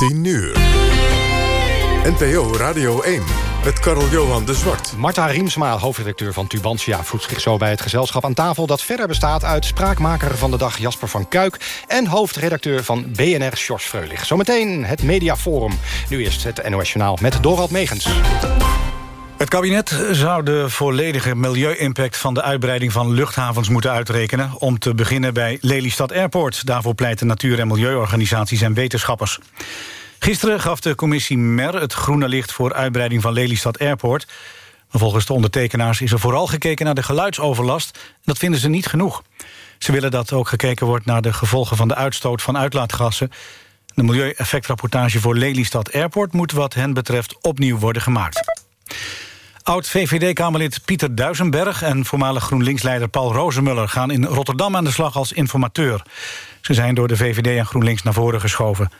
10 uur. NPO Radio 1 met Karel-Johan de Zwart. Marta Riemsma, hoofdredacteur van Tubantia... voegt zich zo bij het gezelschap aan tafel... dat verder bestaat uit spraakmaker van de dag Jasper van Kuik... en hoofdredacteur van BNR, Sjors Freulich. Zometeen het Mediaforum. Nu eerst het NOS Journaal met Dorald Megens. Het kabinet zou de volledige milieu-impact van de uitbreiding van luchthavens moeten uitrekenen, om te beginnen bij Lelystad Airport. Daarvoor pleiten natuur- en milieuorganisaties en wetenschappers. Gisteren gaf de commissie MER het groene licht voor uitbreiding van Lelystad Airport. Maar volgens de ondertekenaars is er vooral gekeken naar de geluidsoverlast. En dat vinden ze niet genoeg. Ze willen dat ook gekeken wordt naar de gevolgen van de uitstoot van uitlaatgassen. De milieueffectrapportage voor Lelystad Airport moet wat hen betreft opnieuw worden gemaakt. Oud-VVD-Kamerlid Pieter Duisenberg en voormalig GroenLinks-leider Paul Rozemuller... gaan in Rotterdam aan de slag als informateur. Ze zijn door de VVD en GroenLinks naar voren geschoven.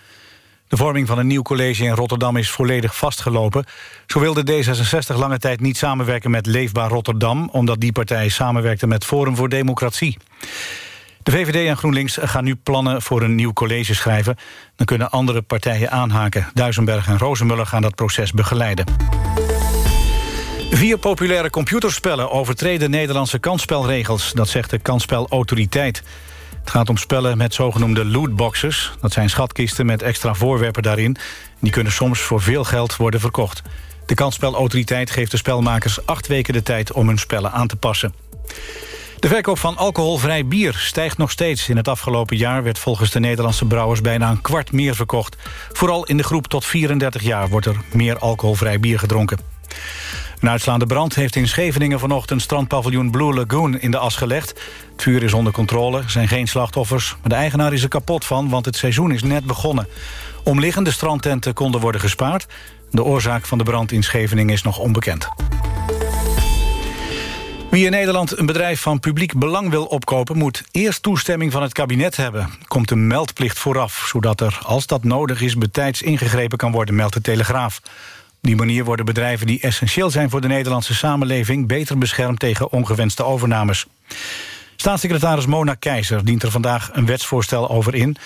De vorming van een nieuw college in Rotterdam is volledig vastgelopen. Zo wilde D66 lange tijd niet samenwerken met Leefbaar Rotterdam... omdat die partij samenwerkte met Forum voor Democratie. De VVD en GroenLinks gaan nu plannen voor een nieuw college schrijven. Dan kunnen andere partijen aanhaken. Duisenberg en Rozemuller gaan dat proces begeleiden. Vier populaire computerspellen overtreden Nederlandse kansspelregels. Dat zegt de kansspelautoriteit. Het gaat om spellen met zogenoemde lootboxes. Dat zijn schatkisten met extra voorwerpen daarin. Die kunnen soms voor veel geld worden verkocht. De kansspelautoriteit geeft de spelmakers acht weken de tijd... om hun spellen aan te passen. De verkoop van alcoholvrij bier stijgt nog steeds. In het afgelopen jaar werd volgens de Nederlandse brouwers... bijna een kwart meer verkocht. Vooral in de groep tot 34 jaar wordt er meer alcoholvrij bier gedronken. Een uitslaande brand heeft in Scheveningen vanochtend strandpaviljoen Blue Lagoon in de as gelegd. Het vuur is onder controle, er zijn geen slachtoffers. Maar de eigenaar is er kapot van, want het seizoen is net begonnen. Omliggende strandtenten konden worden gespaard. De oorzaak van de brand in Scheveningen is nog onbekend. Wie in Nederland een bedrijf van publiek belang wil opkopen... moet eerst toestemming van het kabinet hebben. Komt een meldplicht vooraf, zodat er, als dat nodig is... betijds ingegrepen kan worden, meldt de Telegraaf. Die manier worden bedrijven die essentieel zijn voor de Nederlandse samenleving... beter beschermd tegen ongewenste overnames. Staatssecretaris Mona Keizer dient er vandaag een wetsvoorstel over in.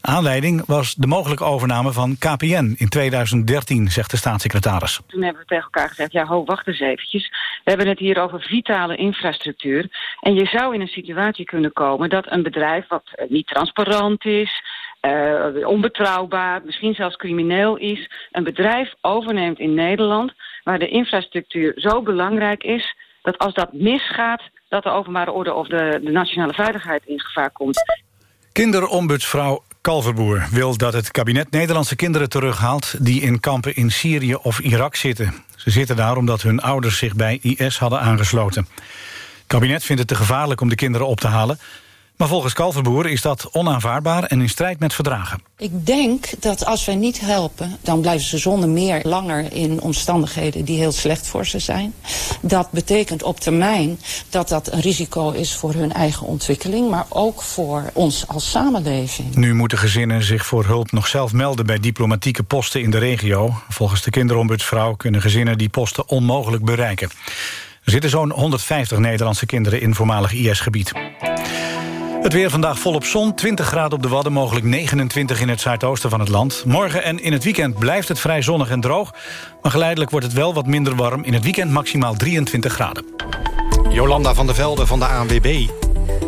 Aanleiding was de mogelijke overname van KPN in 2013, zegt de staatssecretaris. Toen hebben we tegen elkaar gezegd, ja, ho, wacht eens eventjes. We hebben het hier over vitale infrastructuur. En je zou in een situatie kunnen komen dat een bedrijf wat niet transparant is uh, onbetrouwbaar, misschien zelfs crimineel is... een bedrijf overneemt in Nederland... waar de infrastructuur zo belangrijk is... dat als dat misgaat, dat de openbare orde of de, de nationale veiligheid in gevaar komt. Kinderombudsvrouw Kalverboer wil dat het kabinet Nederlandse kinderen terughaalt... die in kampen in Syrië of Irak zitten. Ze zitten daar omdat hun ouders zich bij IS hadden aangesloten. Het kabinet vindt het te gevaarlijk om de kinderen op te halen... Maar volgens Kalverboer is dat onaanvaardbaar en in strijd met verdragen. Ik denk dat als wij niet helpen, dan blijven ze zonder meer langer in omstandigheden die heel slecht voor ze zijn. Dat betekent op termijn dat dat een risico is voor hun eigen ontwikkeling, maar ook voor ons als samenleving. Nu moeten gezinnen zich voor hulp nog zelf melden bij diplomatieke posten in de regio. Volgens de kinderombudsvrouw kunnen gezinnen die posten onmogelijk bereiken. Er zitten zo'n 150 Nederlandse kinderen in voormalig IS-gebied. Het weer vandaag volop zon, 20 graden op de Wadden... mogelijk 29 in het zuidoosten van het land. Morgen en in het weekend blijft het vrij zonnig en droog... maar geleidelijk wordt het wel wat minder warm. In het weekend maximaal 23 graden. Jolanda van der Velde van de ANWB.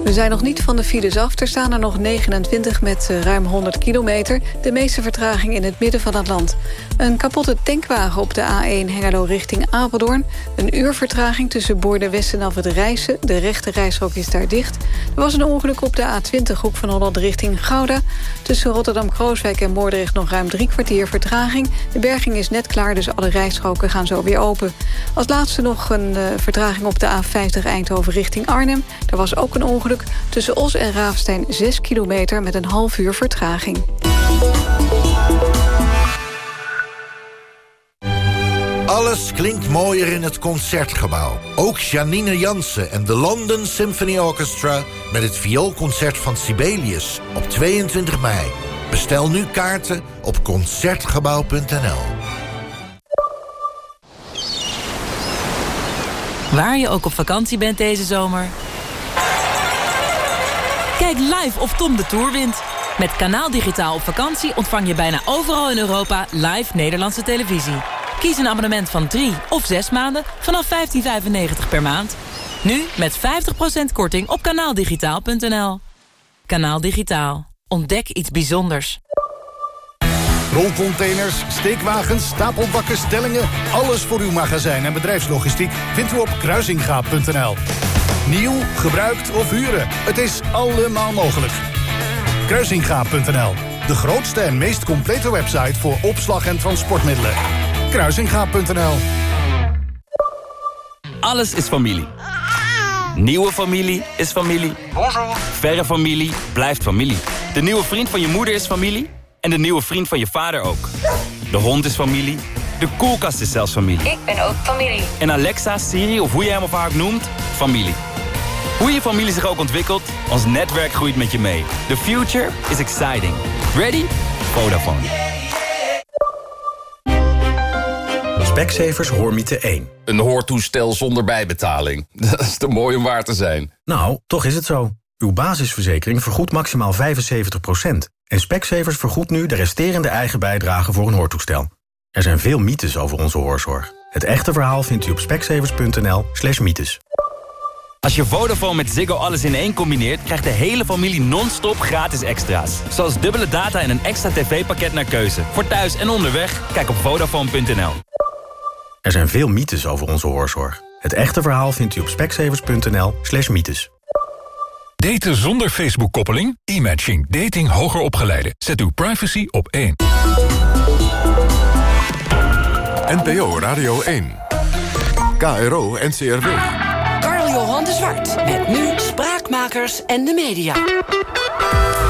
We zijn nog niet van de files af. Er staan er nog 29 met eh, ruim 100 kilometer. De meeste vertraging in het midden van het land. Een kapotte tankwagen op de A1 Hengelo richting Apeldoorn. Een uur vertraging tussen Boorden-Westen en af het Rijssen. De rechte reishok is daar dicht. Er was een ongeluk op de A20 hoek van Holland richting Gouda. Tussen Rotterdam-Krooswijk en Moordrecht nog ruim drie kwartier vertraging. De berging is net klaar, dus alle rijstroken gaan zo weer open. Als laatste nog een uh, vertraging op de A50 Eindhoven richting Arnhem. Er was ook een ongeluk Tussen Os en Raafstein 6 kilometer met een half uur vertraging. Alles klinkt mooier in het Concertgebouw. Ook Janine Jansen en de London Symphony Orchestra... met het vioolconcert van Sibelius op 22 mei. Bestel nu kaarten op Concertgebouw.nl. Waar je ook op vakantie bent deze zomer... Kijk live of Tom de Tour wint. Met Kanaal Digitaal op vakantie ontvang je bijna overal in Europa live Nederlandse televisie. Kies een abonnement van 3 of 6 maanden vanaf 15,95 per maand. Nu met 50% korting op kanaaldigitaal.nl. Kanaal Digitaal. Ontdek iets bijzonders. Rolcontainers, steekwagens, stapelbakken, stellingen... alles voor uw magazijn en bedrijfslogistiek vindt u op kruisingaap.nl. Nieuw, gebruikt of huren, het is allemaal mogelijk. Kruisingaap.nl, de grootste en meest complete website voor opslag en transportmiddelen. Kruisingaap.nl Alles is familie. Nieuwe familie is familie. Verre familie blijft familie. De nieuwe vriend van je moeder is familie. En de nieuwe vriend van je vader ook. De hond is familie. De koelkast is zelfs familie. Ik ben ook familie. En Alexa, Siri of hoe je hem of haar ook noemt, familie. Hoe je familie zich ook ontwikkelt, ons netwerk groeit met je mee. The future is exciting. Ready? Vodafone. Specsavers Hoormiete 1. Een hoortoestel zonder bijbetaling. Dat is te mooi om waar te zijn. Nou, toch is het zo. Uw basisverzekering vergoedt maximaal 75%. En Specsavers vergoedt nu de resterende eigen bijdrage voor een hoortoestel. Er zijn veel mythes over onze hoorzorg. Het echte verhaal vindt u op specsavers.nl slash mythes. Als je Vodafone met Ziggo alles in één combineert... krijgt de hele familie non-stop gratis extra's. Zoals dubbele data en een extra tv-pakket naar keuze. Voor thuis en onderweg, kijk op Vodafone.nl. Er zijn veel mythes over onze hoorzorg. Het echte verhaal vindt u op specsavers.nl slash mythes. Daten zonder Facebook-koppeling? E-matching. Dating hoger opgeleiden. Zet uw privacy op één. NPO Radio 1. KRO NCRW. Met nu Spraakmakers en de media.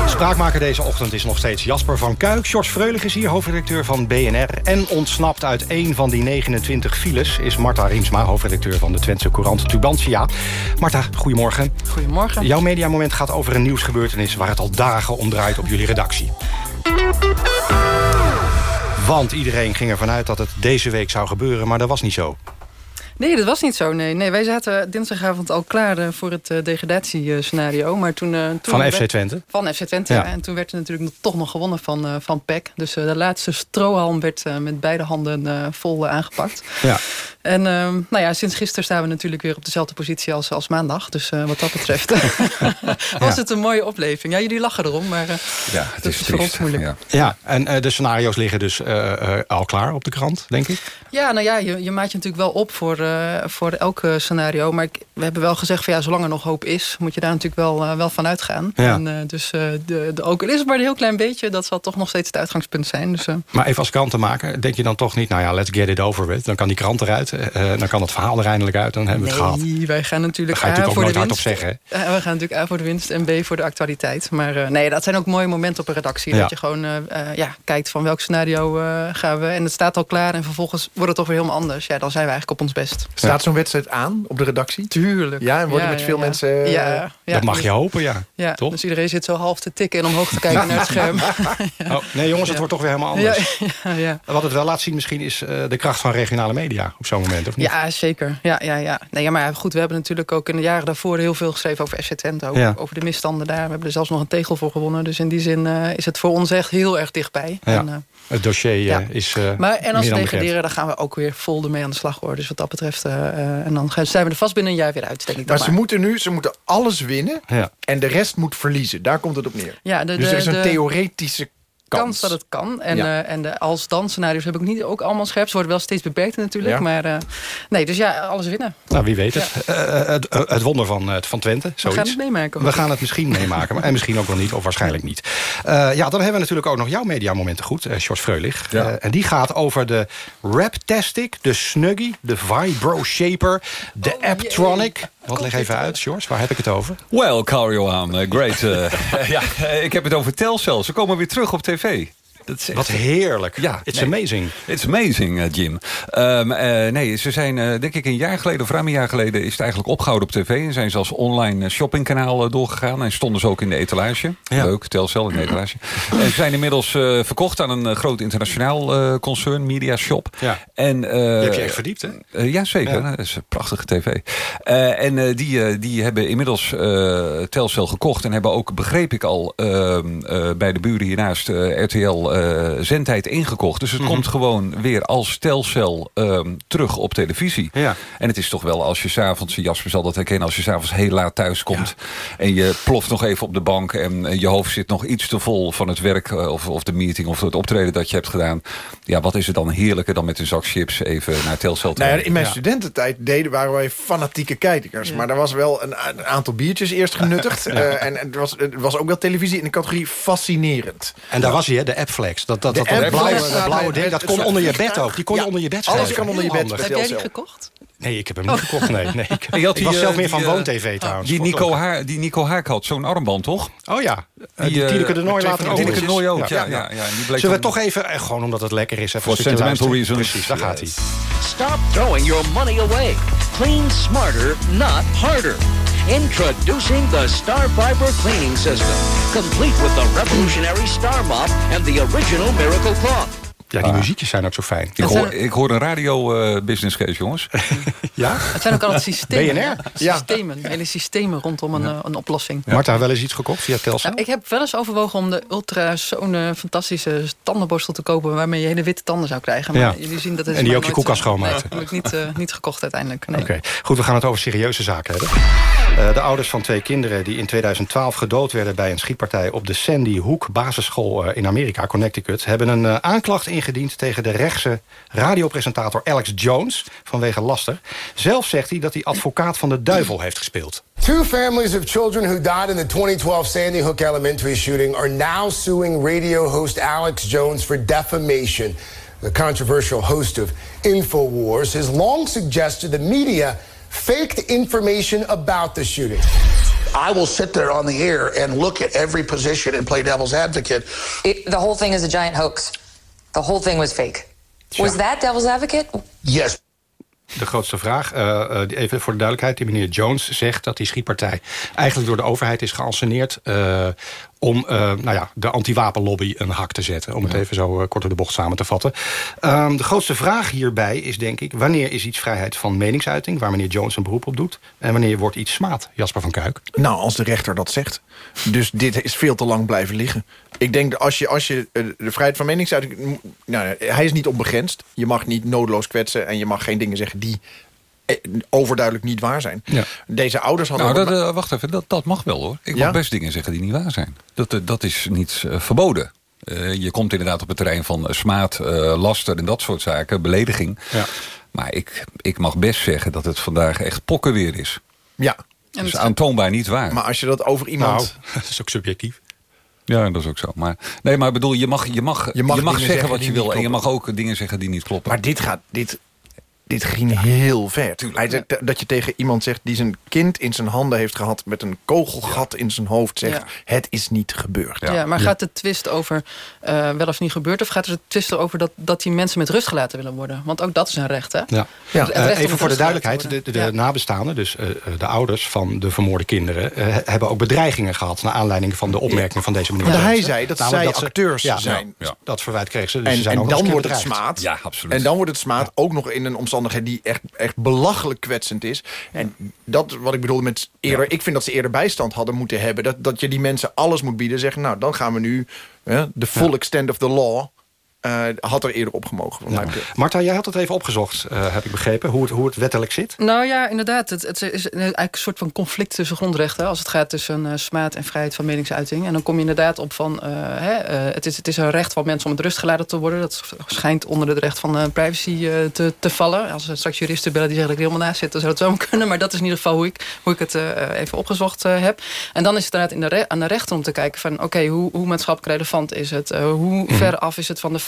Spraakmaker deze ochtend is nog steeds Jasper van Kuik. George Freulich is hier, hoofdredacteur van BNR. En ontsnapt uit één van die 29 files... is Marta Riemsma, hoofdredacteur van de Twentse Courant Tubantia. Marta, goedemorgen. Goedemorgen. Jouw mediamoment gaat over een nieuwsgebeurtenis... waar het al dagen om draait op jullie redactie. Want iedereen ging ervan uit dat het deze week zou gebeuren... maar dat was niet zo. Nee, dat was niet zo. Nee, nee wij zaten dinsdagavond al klaar uh, voor het uh, degradatiescenario. Maar toen, uh, toen van FC Twente? Van FC Twente, ja. En toen werd er natuurlijk toch nog gewonnen van, van PEC. Dus de laatste strohalm werd met beide handen vol aangepakt. Ja. En nou ja, sinds gisteren staan we natuurlijk weer op dezelfde positie als, als maandag. Dus wat dat betreft was het een mooie opleving. Ja, jullie lachen erom, maar ja, het is, is voor ons moeilijk. Ja, ja en de scenario's liggen dus al klaar op de krant, denk ik? Ja, nou ja, je, je maakt je natuurlijk wel op voor uh, voor elk scenario. Maar ik, we hebben wel gezegd van ja, zolang er nog hoop is, moet je daar natuurlijk wel, uh, wel van uitgaan. Ja. En, uh, dus de, de, ook al is het maar een heel klein beetje, dat zal toch nog steeds het uitgangspunt zijn. Dus, maar even als krantenmaker, denk je dan toch niet, nou ja, let's get it over with. Dan kan die krant eruit, dan kan het verhaal er eindelijk uit, dan hebben we nee, het gehad. wij gaan natuurlijk ga je A natuurlijk voor de winst. hardop zeggen. we gaan natuurlijk A voor de winst en B voor de actualiteit. Maar nee, dat zijn ook mooie momenten op een redactie. Ja. Dat je gewoon ja, kijkt van welk scenario gaan we. En het staat al klaar en vervolgens wordt het toch weer helemaal anders. Ja, dan zijn we eigenlijk op ons best. Staat zo'n wedstrijd aan op de redactie? Tuurlijk. Ja, en worden Ja, met ja, veel ja. mensen... eh, Ja, ja. dat mag je hopen, ja. Ja, Toch? dus iedereen zit zo half te tikken en omhoog te kijken naar het scherm. Oh, nee jongens, het Ja. wordt toch weer helemaal anders. Ja, ja, ja. Wat het wel laat zien misschien is eh, de kracht van regionale media op zo'n moment, of niet? Ja, zeker. Ja, ja, ja. Nee, ja, maar goed, we hebben natuurlijk ook in de jaren daarvoor heel veel geschreven over FC Twente. Ook Ja. over de misstanden daar. We hebben er zelfs nog een tegel voor gewonnen. Dus in die zin eh, is het voor ons echt heel erg dichtbij. Ja. En, eh, Het dossier eh, Ja. is eh maar en als meer we dan bekend. degraderen, dan gaan we ook weer vol ermee aan de slag hoor. Dus wat dat betreft. eh, en dan zijn we er vast binnen een jaar weer uit, denk ik. dan Maar ze moeten nu ze moeten alles winnen Ja. en de rest moet verliezen. Daar komt het op neer. Ja, de, dus er is een de- theoretische kans. kans dat het kan. En, Ja. eh, en de als dan scenario's heb ik niet ook allemaal scherp. Ze worden wel steeds beperkt natuurlijk. Ja. Maar eh, nee, dus ja, alles winnen. Nou, wie weet het. Eh, het, het wonder van, eh, van Twente, We zoiets. gaan het meemaken. We gaan het misschien meemaken, maar- en misschien ook wel niet, of waarschijnlijk niet. Eh, ja, dan hebben we natuurlijk ook nog jouw mediamomenten goed, eh George Freulich. Ja. Eh, en die gaat over de Raptastic, de Snuggie, de Vibro Shaper, de Oh, Apptronic. Wat leg even uit, George, waar heb ik het over? Well, Carl Johan, eh, great. eh, ja, ik heb het over Telcel. Ze komen weer terug op tv. Dat is echt- Wat heerlijk. Ja, It's nee. amazing. It's amazing, eh, Jim. Ehm, eh, nee, ze zijn, eh, denk ik, een jaar geleden of ruim een jaar geleden... is het eigenlijk opgehouden op tv. En zijn ze als online shoppingkanaal doorgegaan. En stonden ze ook in de etalage. Leuk, Telcel in de etalage. en ze zijn inmiddels verkocht aan een groot internationaal concern, Media Shop. Ja. En, heb je echt verdiept, hè? ja, zeker. Ja. Dat is een prachtige tv. En die, die hebben inmiddels Telcel gekocht... en hebben ook, begreep ik al, ehm, eh, bij de buren hiernaast... RTL eh, zendtijd ingekocht. Dus het Mhm. komt gewoon weer als Telcel ehm, terug op televisie. Ja. En het is toch wel als je s'avonds... Jasper zal dat herkennen, als je s'avonds heel laat thuis komt... en je ploft nog even op de bank... en eh, je hoofd zit nog iets te vol van het werk... eh, of, of de meeting of het optreden dat je hebt gedaan. Ja, wat is het dan heerlijker dan met een zak chips... even naar Telcel te Nou ja, in mijn Ja. studententijd deden, waren wij fanatieke kijkers. Maar er was wel een, een aantal biertjes eerst genuttigd. Ja. Eh, en het was, het was ook wel televisie in de categorie fascinerend. En daar was hij, hè, de appflex. Dat, dat, De dat, dat blauwe, blauwe ding, dat kon onder je bed ook. Die kon Ja, je onder je bed alles schrijven. kan onder je bed Heb jij die gekocht? Nee, ik heb hem niet gekocht. Nee, nee. Ik, had ik was die, zelf eh, meer die, van eh, Woon-TV trouwens. Die Nico. Haar, die Nico Haak had zo'n armband, toch? Oh ja, die, die eh, Tineke de Nooi later ook. Tineke de Nooi ook, Ja. ja. ja, ja, die Zullen we toch even, eh, gewoon omdat het lekker is... stukje sentimental reasons. Precies, daar gaat hij. Stop throwing your money away. Clean smarter, not harder. Introducing the Star Fiber Cleaning System. Complete with the revolutionary Star Mop and the original Miracle Cloth. Ja, die muziekjes zijn ook zo fijn. Ik hoor, ik hoor een radio eh, business case, jongens. ja? Het zijn ook altijd systemen. BNR? hè? Systemen, hele systemen rondom een, eh, een oplossing. Marta, wel eens iets gekocht via? Nou, ik heb wel eens overwogen om de ultra zo'n eh, fantastische tandenborstel te kopen... waarmee je hele witte tanden zou krijgen. Maar Ja. jullie zien dat het En die ook je koelkast eh, schoonmaakt. Nee, heb ik niet, niet gekocht uiteindelijk. Nee. Oké, goed, we gaan het over serieuze zaken hebben. Eh, de ouders van twee kinderen die in 2012 gedood werden... bij een schietpartij op de Sandy Hook basisschool eh, in Amerika, Connecticut... hebben een eh, aanklacht ingediend tegen de rechtse radiopresentator Alex Jones... vanwege laster. Zelf zegt hij dat hij advocaat van de duivel heeft gespeeld. Two families of children who died in the 2012 Sandy Hook Elementary shooting are now suing radio host Alex Jones for defamation. The controversial host of InfoWars has long suggested the media faked information about the shooting. I will sit there on the air and look at every position and play devil's advocate. It, the whole thing is a giant hoax. The whole thing was fake. Was that devil's advocate? Yes. De grootste vraag, eh, eh, even voor de duidelijkheid... die meneer Jones zegt dat die schietpartij... eigenlijk door de overheid is geanceneerd... eh, om eh, nou ja, de antiwapenlobby een hak te zetten. Om het even zo eh, kort door de bocht samen te vatten. Ehm, de grootste vraag hierbij is denk ik... wanneer is iets vrijheid van meningsuiting... waar meneer Jones een beroep op doet... en wanneer wordt iets smaad, Jasper van Kuik? Nou, als de rechter dat zegt. Dus dit is veel te lang blijven liggen. Ik denk dat als je, als je eh, de vrijheid van meningsuiting... Nou, hij is niet onbegrensd. Je mag niet noodloos kwetsen... en je mag geen dingen zeggen die overduidelijk niet waar zijn. Ja. Deze ouders hadden... Nou, dat, eh, wacht even, dat, dat mag wel hoor. Ik Ja? mag best dingen zeggen die niet waar zijn. Dat, eh, dat is niet eh, verboden. Eh, je komt inderdaad op het terrein van eh, smaad, eh, laster en dat soort zaken, belediging. Ja. Maar ik, ik mag best zeggen dat het vandaag echt pokken weer is. Ja. Dat is aantoonbaar niet waar. Maar als je dat over iemand... Nou, dat is ook subjectief. Ja, dat is ook zo. Maar, nee, maar ik bedoel, je mag, je mag, je mag, zeggen zeggen wat je wil. En je mag ook dingen zeggen die niet kloppen. Maar dit gaat... Dit, dit ging heel ver. Hij zegt dat je tegen iemand zegt die zijn kind in zijn handen heeft gehad... met een kogelgat in zijn hoofd zegt... Ja. het is niet gebeurd. Ja, maar gaat de twist over eh, wel of niet gebeurd... of gaat er de twist over dat, dat die mensen met rust gelaten willen worden? Want ook dat is een recht, hè? Ja. Het recht Eh, even voor de duidelijkheid, de, de, nabestaanden, dus eh, de ouders van de vermoorde kinderen... eh, hebben ook bedreigingen gehad... naar aanleiding van de opmerking van deze meneer. Want hij zei dat Namelijk zij ze- acteurs ja, zijn. ja, Dat verwijt kreeg ze. Dus ze En, zijn en dan wordt het smaad. Ja, absoluut. En dan wordt het smaad ook nog in een omstandigheid die echt, echt belachelijk kwetsend is. En dat wat ik bedoelde met eerder. Ik vind dat ze eerder bijstand hadden moeten hebben. Dat, dat je die mensen alles moet bieden. Zeggen, nou, dan gaan we nu de full extent of the law. Eh, had er eerder opgemogen. Betreft. Marta, jij had het even opgezocht, eh, heb ik begrepen, hoe het, hoe het wettelijk zit. Nou ja, inderdaad. Het, het is eigenlijk een soort van conflict tussen grondrechten... als het gaat tussen eh, smaad en vrijheid van meningsuiting. En dan kom je inderdaad op van... eh, hè, eh, het, is, het is een recht van mensen om met rust gelaten te worden. Dat schijnt onder het recht van privacy eh, te, te vallen. Als er straks juristen bellen die zeggen dat ik er helemaal naast zit... dan zou het zo kunnen. Maar dat is in ieder geval hoe ik, hoe ik het eh, even opgezocht eh, heb. En dan is het inderdaad in de aan de rechter om te kijken van... oké, hoe, hoe maatschappelijk relevant is het? Hoe ver af is het van de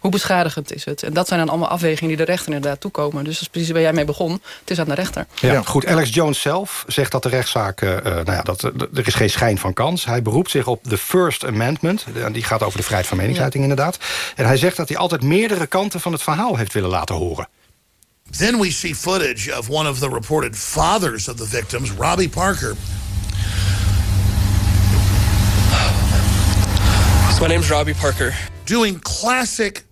Hoe beschadigend is het? En dat zijn dan allemaal afwegingen die de rechter inderdaad toekomen. Dus dat is precies waar jij mee begon. Het is aan de rechter. Ja, goed. Alex Jones zelf zegt dat de rechtszaak... Uh, nou ja, dat, er is geen schijn van kans. Hij beroept zich op de First Amendment. Die gaat over de vrijheid van meningsuiting ja. inderdaad. En hij zegt dat hij altijd meerdere kanten van het verhaal heeft willen laten horen. Then we see footage of one of the reported fathers of the victims, Robbie Parker. So my name's Robbie Parker. Doing classic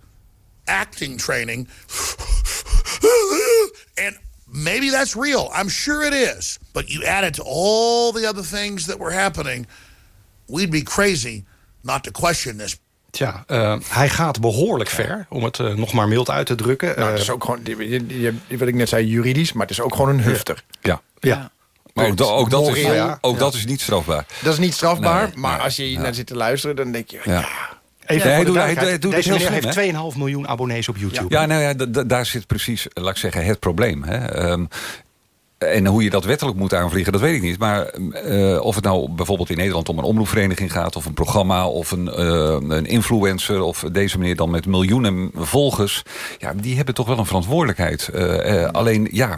acting training. and maybe that's real. I'm sure it is. But you add it to all the other things that were happening, we'd be crazy not to question this. Tja, uh, hij gaat behoorlijk ver, om het uh, nog maar mild uit te drukken. Nou, het is ook gewoon, wat ik net zei, juridisch, maar het is ook gewoon een hufter. Ja. ja. Maar ook, ook, dat, is, ook dat is niet strafbaar. Dat is niet strafbaar, nee, maar als je hier naar zit te luisteren... dan denk je, ja... Even ja, hij doet, hij, doet Deze meneer heeft 2,5 miljoen abonnees op YouTube. Ja, nou ja, daar zit precies, laat ik zeggen, het probleem. Hè. Um, en hoe je dat wettelijk moet aanvliegen, dat weet ik niet. Maar uh, of het nou bijvoorbeeld in Nederland om een omroepvereniging gaat... of een programma, of een, uh, een influencer... of deze meneer dan met miljoenen volgers... ja, die hebben toch wel een verantwoordelijkheid. Uh, alleen, ja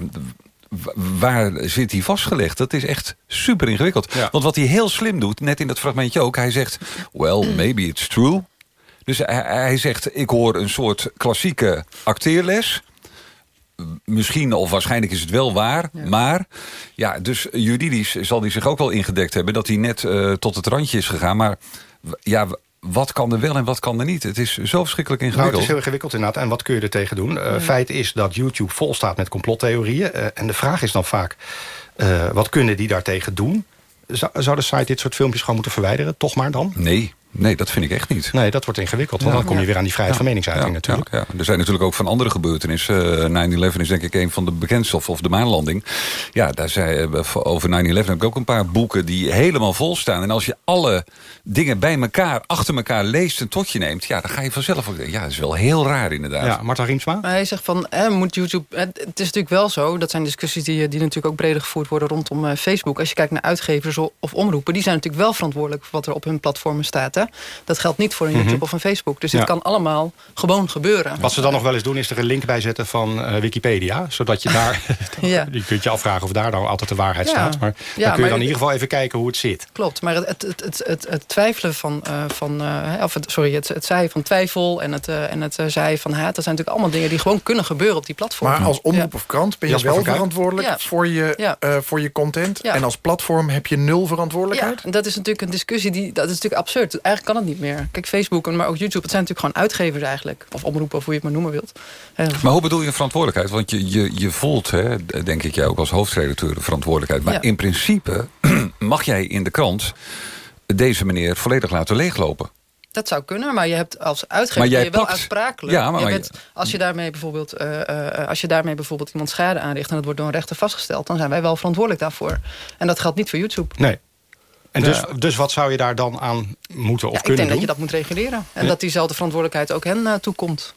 waar zit hij vastgelegd? Dat is echt super ingewikkeld. Ja. Want wat hij heel slim doet, net in dat fragmentje ook... hij zegt, well, maybe it's true. Dus hij, hij zegt, ik hoor een soort klassieke acteerles misschien of waarschijnlijk is het wel waar. Maar ja, dus juridisch zal hij zich ook wel ingedekt hebben... dat hij net uh, tot het randje is gegaan. Maar ja, wat kan er wel en wat kan er niet? Het is zo verschrikkelijk ingewikkeld. Nou, het is heel ingewikkeld inderdaad. En wat kun je er tegen doen? Uh, Feit is dat YouTube vol staat met complottheorieën. Uh, en de vraag is dan vaak, uh, wat kunnen die daartegen doen? Zou, zou de site dit soort filmpjes gewoon moeten verwijderen? Toch maar dan? Nee, Nee, dat vind ik echt niet. Nee, dat wordt ingewikkeld. Want dan kom je weer aan die vrijheid van meningsuiting natuurlijk. Ja, Er zijn natuurlijk ook van andere gebeurtenissen. Uh, 9-11 is denk ik een van de bekendste. Of, of de maanlanding. Ja, daar zei, over 9-11 heb ik ook een paar boeken die helemaal vol staan. En als je alle dingen bij elkaar, achter elkaar leest en tot je neemt... ja, dan ga je vanzelf ook Ja, dat is wel heel raar inderdaad. Ja, Marta Riemsma? Hij zegt van, eh, moet YouTube... Het is natuurlijk wel zo, dat zijn discussies die, die natuurlijk ook breder gevoerd worden rondom Facebook. Als je kijkt naar uitgevers of omroepen... die zijn natuurlijk wel verantwoordelijk voor wat er op hun platformen staat. Hè? Dat geldt niet voor een YouTube mm -hmm. of een Facebook. Dus dit kan allemaal gewoon gebeuren. Wat ze dan nog wel eens doen is er een link bij zetten van uh, Wikipedia. Zodat je daar... ja. je kunt je afvragen of daar nou altijd de waarheid ja. staat. Maar ja, dan kun je dan in ieder geval even kijken hoe het zit. Klopt, maar het, het, het, het, het twijfelen van... Uh, van uh, of het, sorry, het, het zij van twijfel en het, en het zij van haat... dat zijn natuurlijk allemaal dingen die gewoon kunnen gebeuren op die platform. Maar als omroep of krant ben je Jasper wel verantwoordelijk voor, je, voor je content. En als platform heb je nul verantwoordelijkheid? Ja, dat is natuurlijk een discussie die... dat is natuurlijk absurd. Eigenlijk kan het niet meer. Kijk, Facebook, maar ook YouTube, het zijn natuurlijk gewoon uitgevers eigenlijk. Of omroepen, of hoe je het maar noemen wilt. Maar hoe bedoel je verantwoordelijkheid? Want je, je, je voelt, hè, denk ik, jij ook als hoofdredacteur de verantwoordelijkheid. Maar ja. in principe mag jij in de krant deze meneer volledig laten leeglopen. Dat zou kunnen, maar je hebt als uitgever ben je wel uitsprakelijk. Ja, maar je bent, als, je daarmee bijvoorbeeld, uh, uh, als je daarmee bijvoorbeeld iemand schade aanricht... en dat wordt door een rechter vastgesteld... dan zijn wij wel verantwoordelijk daarvoor. En dat geldt niet voor YouTube. Nee. En dus, dus wat zou je daar dan aan moeten of ja, kunnen doen? Ik denk dat je dat moet reguleren. En ja. dat diezelfde verantwoordelijkheid ook hen uh, toekomt.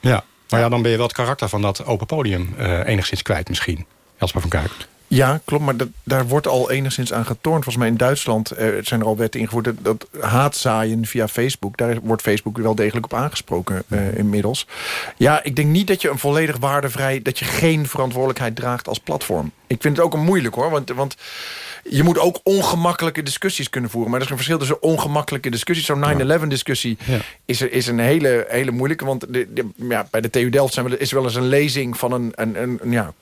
Ja, maar ja, dan ben je wel het karakter van dat open podium uh, enigszins kwijt misschien. Jasper van Kuik. Ja, klopt, maar dat, daar wordt al enigszins aan getornd. Volgens mij in Duitsland uh, zijn er al wetten ingevoerd... dat, dat haatzaaien via Facebook, daar wordt Facebook wel degelijk op aangesproken uh, inmiddels. Ja, ik denk niet dat je een volledig waardevrij... dat je geen verantwoordelijkheid draagt als platform. Ik vind het ook een moeilijk hoor, want... want je moet ook ongemakkelijke discussies kunnen voeren. Maar er is een verschil tussen ongemakkelijke discussies. Zo'n 9-11 discussie ja. is, is een hele, hele moeilijke. Want de, de, ja, bij de TU Delft zijn we, is wel eens een lezing van een, een, een, een ja,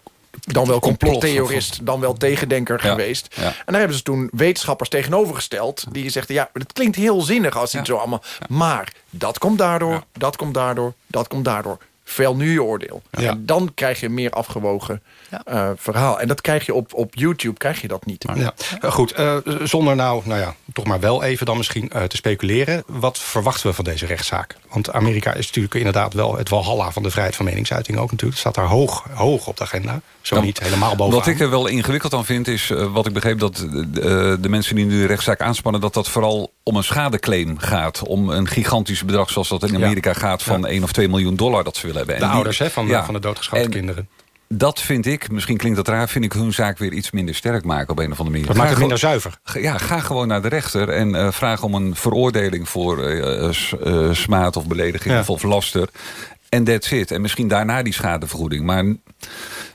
dan wel complottheorist, dan wel tegendenker ja, geweest. Ja. En daar hebben ze toen wetenschappers tegenovergesteld... die zegden, ja, het klinkt heel zinnig als ja. het zo allemaal... maar dat komt daardoor, dat komt daardoor, dat komt daardoor. Vel nu je oordeel. Ja. En dan krijg je een meer afgewogen ja. uh, verhaal. En dat krijg je op, op YouTube, krijg je dat niet. Ja. Uh, goed, uh, zonder nou, nou ja, toch maar wel even dan misschien te speculeren. Wat verwachten we van deze rechtszaak? Want Amerika is natuurlijk inderdaad wel het walhalla van de vrijheid van meningsuiting ook natuurlijk. Het staat daar hoog, hoog op de agenda. Zo niet helemaal bovenaan. Wat ik er wel ingewikkeld aan vind is, wat ik begreep... dat de, de mensen die nu de rechtszaak aanspannen... dat dat vooral om een schadeclaim gaat. Om een gigantisch bedrag zoals dat in Amerika ja. gaat... van ja. 1 of 2 miljoen dollar dat ze willen hebben. De en ouders die, hè, van, de, van de doodgeschoten kinderen dat vind ik, misschien klinkt dat raar... vind ik hun zaak weer iets minder sterk maken op een of andere manier. Dat maakt het minder zuiver. Ja, ga gewoon naar de rechter en eh, vraag om een veroordeling... voor eh, smaad of belediging Ja. of, of laster. En that's it. En misschien daarna die schadevergoeding. Maar,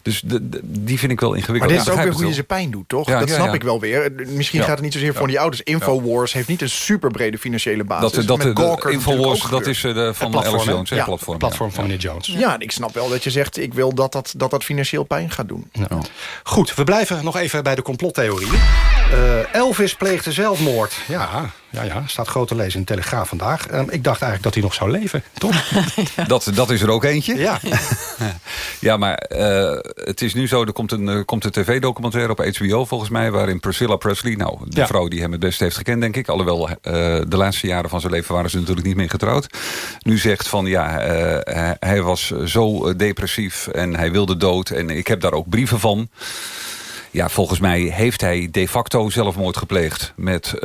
dus de, de- die vind ik wel Maar ingewikkeld. dit is ook weer hoe je ze pijn doet, toch? Ja, dat ja, snap ja. ik wel weer. Misschien Ja. gaat het niet zozeer voor die ouders. Infowars heeft niet een super brede financiële basis. Dat, dat, Met de, Gawker Infowars, dat is eh, de, van Alex hè? Jones, Ja, platform. platform van meneer Jones. Ja, en ik snap wel dat je zegt... ik wil dat dat, dat, dat financieel pijn gaat doen. Goed, we blijven nog even bij de complottheorieën. Eh, Elvis pleegde zelfmoord. Ja, ja, ja, staat groot te lezen in de Telegraaf vandaag. Ehm, ik dacht eigenlijk dat hij nog zou leven, toch? Dat, dat is er ook eentje. Ja. ja, maar eh, het is nu zo, er komt een, komt een tv-documentaire op HBO volgens mij... waarin Priscilla Presley, nou, de Ja. vrouw die hem het beste heeft gekend, denk ik... alhoewel eh, de laatste jaren van zijn leven waren ze natuurlijk niet meer getrouwd... nu zegt van, ja, eh, hij, hij was zo depressief en hij wilde dood... en ik heb daar ook brieven van... Ja, volgens mij heeft hij de facto zelfmoord gepleegd... met eh,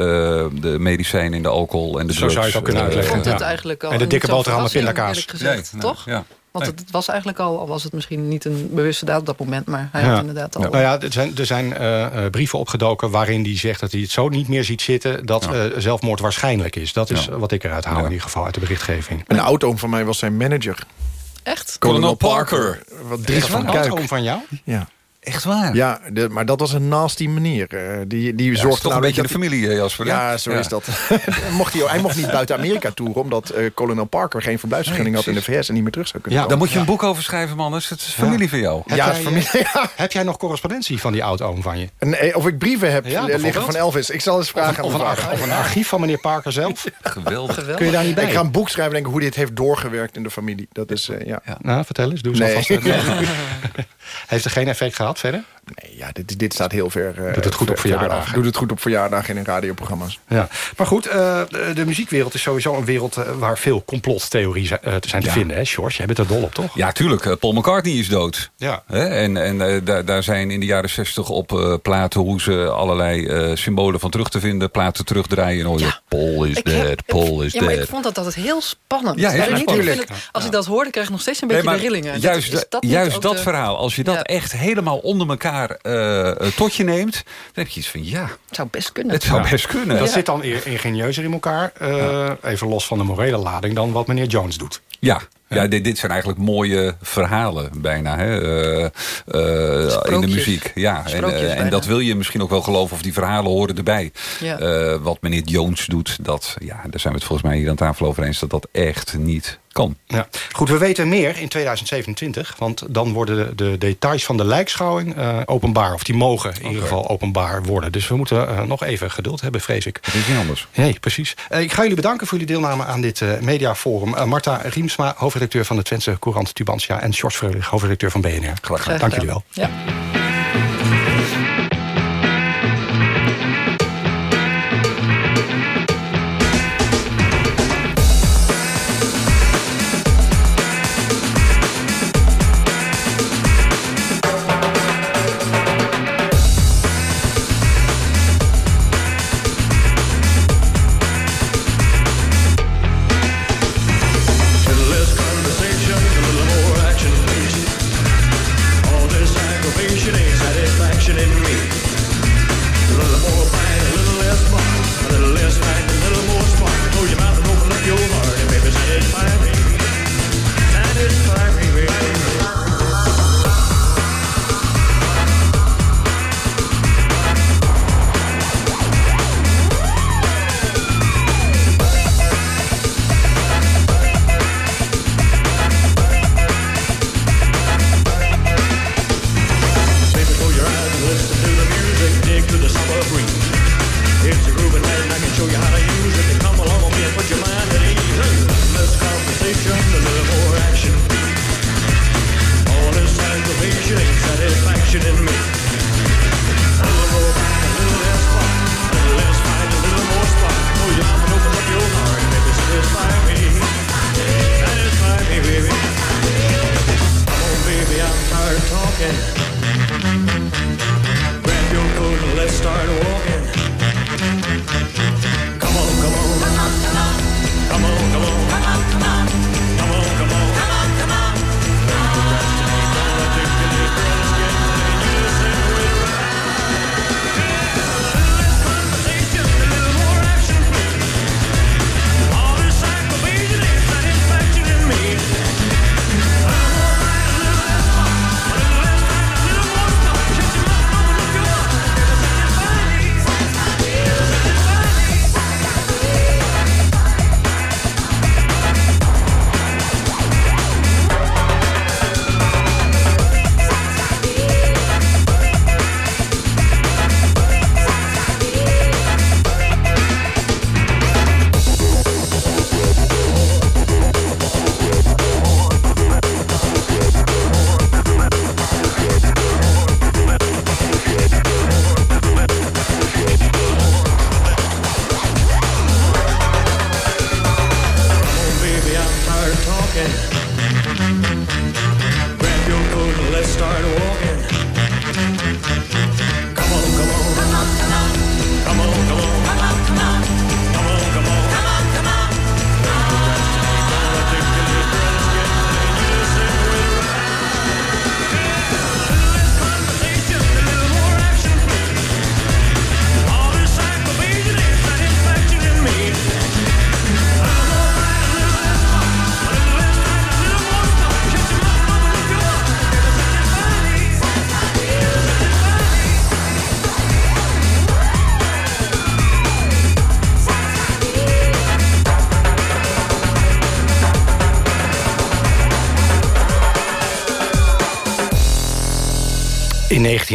de medicijnen en de alcohol en de Zo drugs. zou je het ook kunnen Eh, uitleggen. Ja. eigenlijk al En de dikke zo'n boterham met verrassing, pindakaas. gezegd, Nee, nee, toch? ja. Want het was eigenlijk al, al was het misschien niet een bewuste daad op dat moment... maar hij Ja. had inderdaad al... Nou ja, er zijn, er zijn eh, eh, brieven opgedoken waarin hij zegt dat hij het zo niet meer ziet zitten... dat eh, zelfmoord waarschijnlijk is. Dat is Ja. wat ik eruit haal in ieder geval uit de berichtgeving. Een oud-oom van mij was zijn manager. Echt? Colonel Parker. Wat dat van Kuik. van jou? Ja. Echt waar? Ja, de- maar dat was een nasty meneer. eh, die die Ja, zorgde toch nou een beetje dat de familie, eh, Jasper. hè? Ja, zo is dat. mocht hij, hij mocht niet buiten Amerika toeren... omdat eh Colonel Parker geen verblijfsvergunning Nee, had in de VS... en niet meer terug zou kunnen Ja, Daar komen. moet je een boek over schrijven, man. Het is familie van jou. Heb, Ja, jij, familie- heb jij nog correspondentie van die oud-oom van je? Of ik brieven heb Ja, liggen van Elvis. Ik zal eens vragen Of aan een, of archief van meneer Parker zelf? Geweldig. Kun je daar niet bij? Ik ga een boek schrijven denk ik, hoe dit heeft doorgewerkt in de familie. Dat is, eh, ja. Nou, vertel eens. Doe eens Nee. alvast. Heeft er geen effect gehad hatt ferie? Nee, ja, dit, dit staat heel ver. eh, Doet het goed op ver- verder verjaardagen. af. Doet het goed op verjaardagen en in radioprogramma's. Ja. Maar goed, eh, de, muziekwereld is sowieso een wereld... eh, waar veel complottheorieën eh, zijn te Ja. vinden. Hè, George? Jij bent er dol op, toch? Ja, tuurlijk. Paul McCartney is dood. Ja. Hè? En, en eh, daar, daar zijn in de jaren zestig op eh, platen hoe ze allerlei eh, symbolen van terug te vinden. Platen terugdraaien en hoor je Paul is Ik dead, heb- Paul is ja, maar ik dead. vond dat altijd heel spannend. Ja, heel ik spannend. het- als ik dat hoorde, krijg ik nog steeds een Nee, beetje maar de rillingen. Dat- Juist, is dat juist dat de- verhaal. Als je dat Ja. echt helemaal onder elkaar eh, tot je neemt... dan heb je iets van ja, Het zou best kunnen. het zou Ja. best kunnen. Dat Ja. zit dan ingenieuzer in elkaar. eh, Even los van de morele lading dan wat meneer Jones doet. Ja, ja dit, dit zijn eigenlijk mooie verhalen bijna hè? eh, eh, in de muziek. Ja, en, eh, en dat wil je misschien ook wel geloven of die verhalen horen erbij. Ja. Eh, wat meneer Jones doet, dat, ja, daar zijn we het volgens mij hier aan tafel over eens dat dat echt niet kan. Ja. Goed, we weten meer in 2027. Want dan worden de, de details van de lijkschouwing eh, openbaar. Of die mogen in ieder geval openbaar worden. Dus we moeten nog even geduld hebben, vrees ik. Dat is niet anders. Nee, precies. Eh, ik ga jullie bedanken voor jullie deelname aan dit eh, mediaforum. Marta Riemsma, hoofdredacteur van de Twentse Courant Tubantia... en George Freulich, hoofdredacteur van BNR. Graag gedaan. Dank jullie wel. Ja.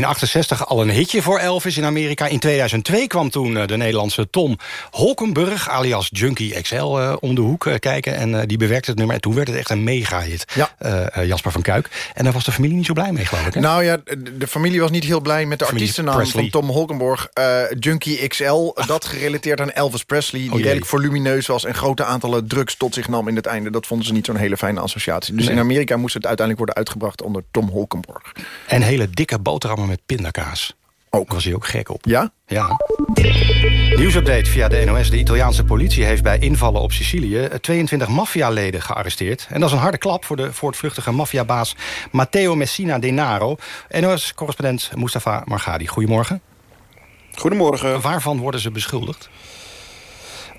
1968 al een hitje voor Elvis in Amerika. In 2002 kwam toen eh, de Nederlandse Tom Holkenburg... alias Junkie XL eh, om de hoek eh, kijken. En die bewerkte het nummer. En toen werd het echt een mega-hit. Ja. Jasper van Kuik. En daar was de familie niet zo blij mee, geloof ik. Hè? Nou ja, de familie was niet heel blij met de Familie artiestennaam Presley. van Tom Holkenborg. eh, Junkie XL, dat gerelateerd aan Elvis Presley... die jee. redelijk volumineus was en grote aantallen drugs tot zich nam in het einde. Dat vonden ze niet zo'n hele fijne associatie. Dus Nee. in Amerika moest het uiteindelijk worden uitgebracht onder Tom Holkenborg. En hele dikke boterhammen met pindakaas. Ook. Daar was hij ook gek op. Ja? Ja. Nieuwsupdate via de NOS. De Italiaanse politie heeft bij invallen op Sicilië... 22 maffialeden gearresteerd. En dat is een harde klap voor de voortvluchtige maffiabaas... Matteo Messina Denaro. NOS-correspondent Mustafa Margadi. Goedemorgen. Goedemorgen. Waarvan worden ze beschuldigd?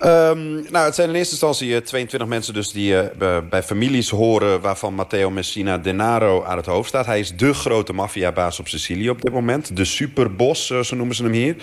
Ehm, nou, het zijn in eerste instantie eh, 22 mensen dus die eh, bij families horen... waarvan Matteo Messina Denaro aan het hoofd staat. Hij is de grote maffiabaas op Sicilië op dit moment. De superbos, eh, zo noemen ze hem hier.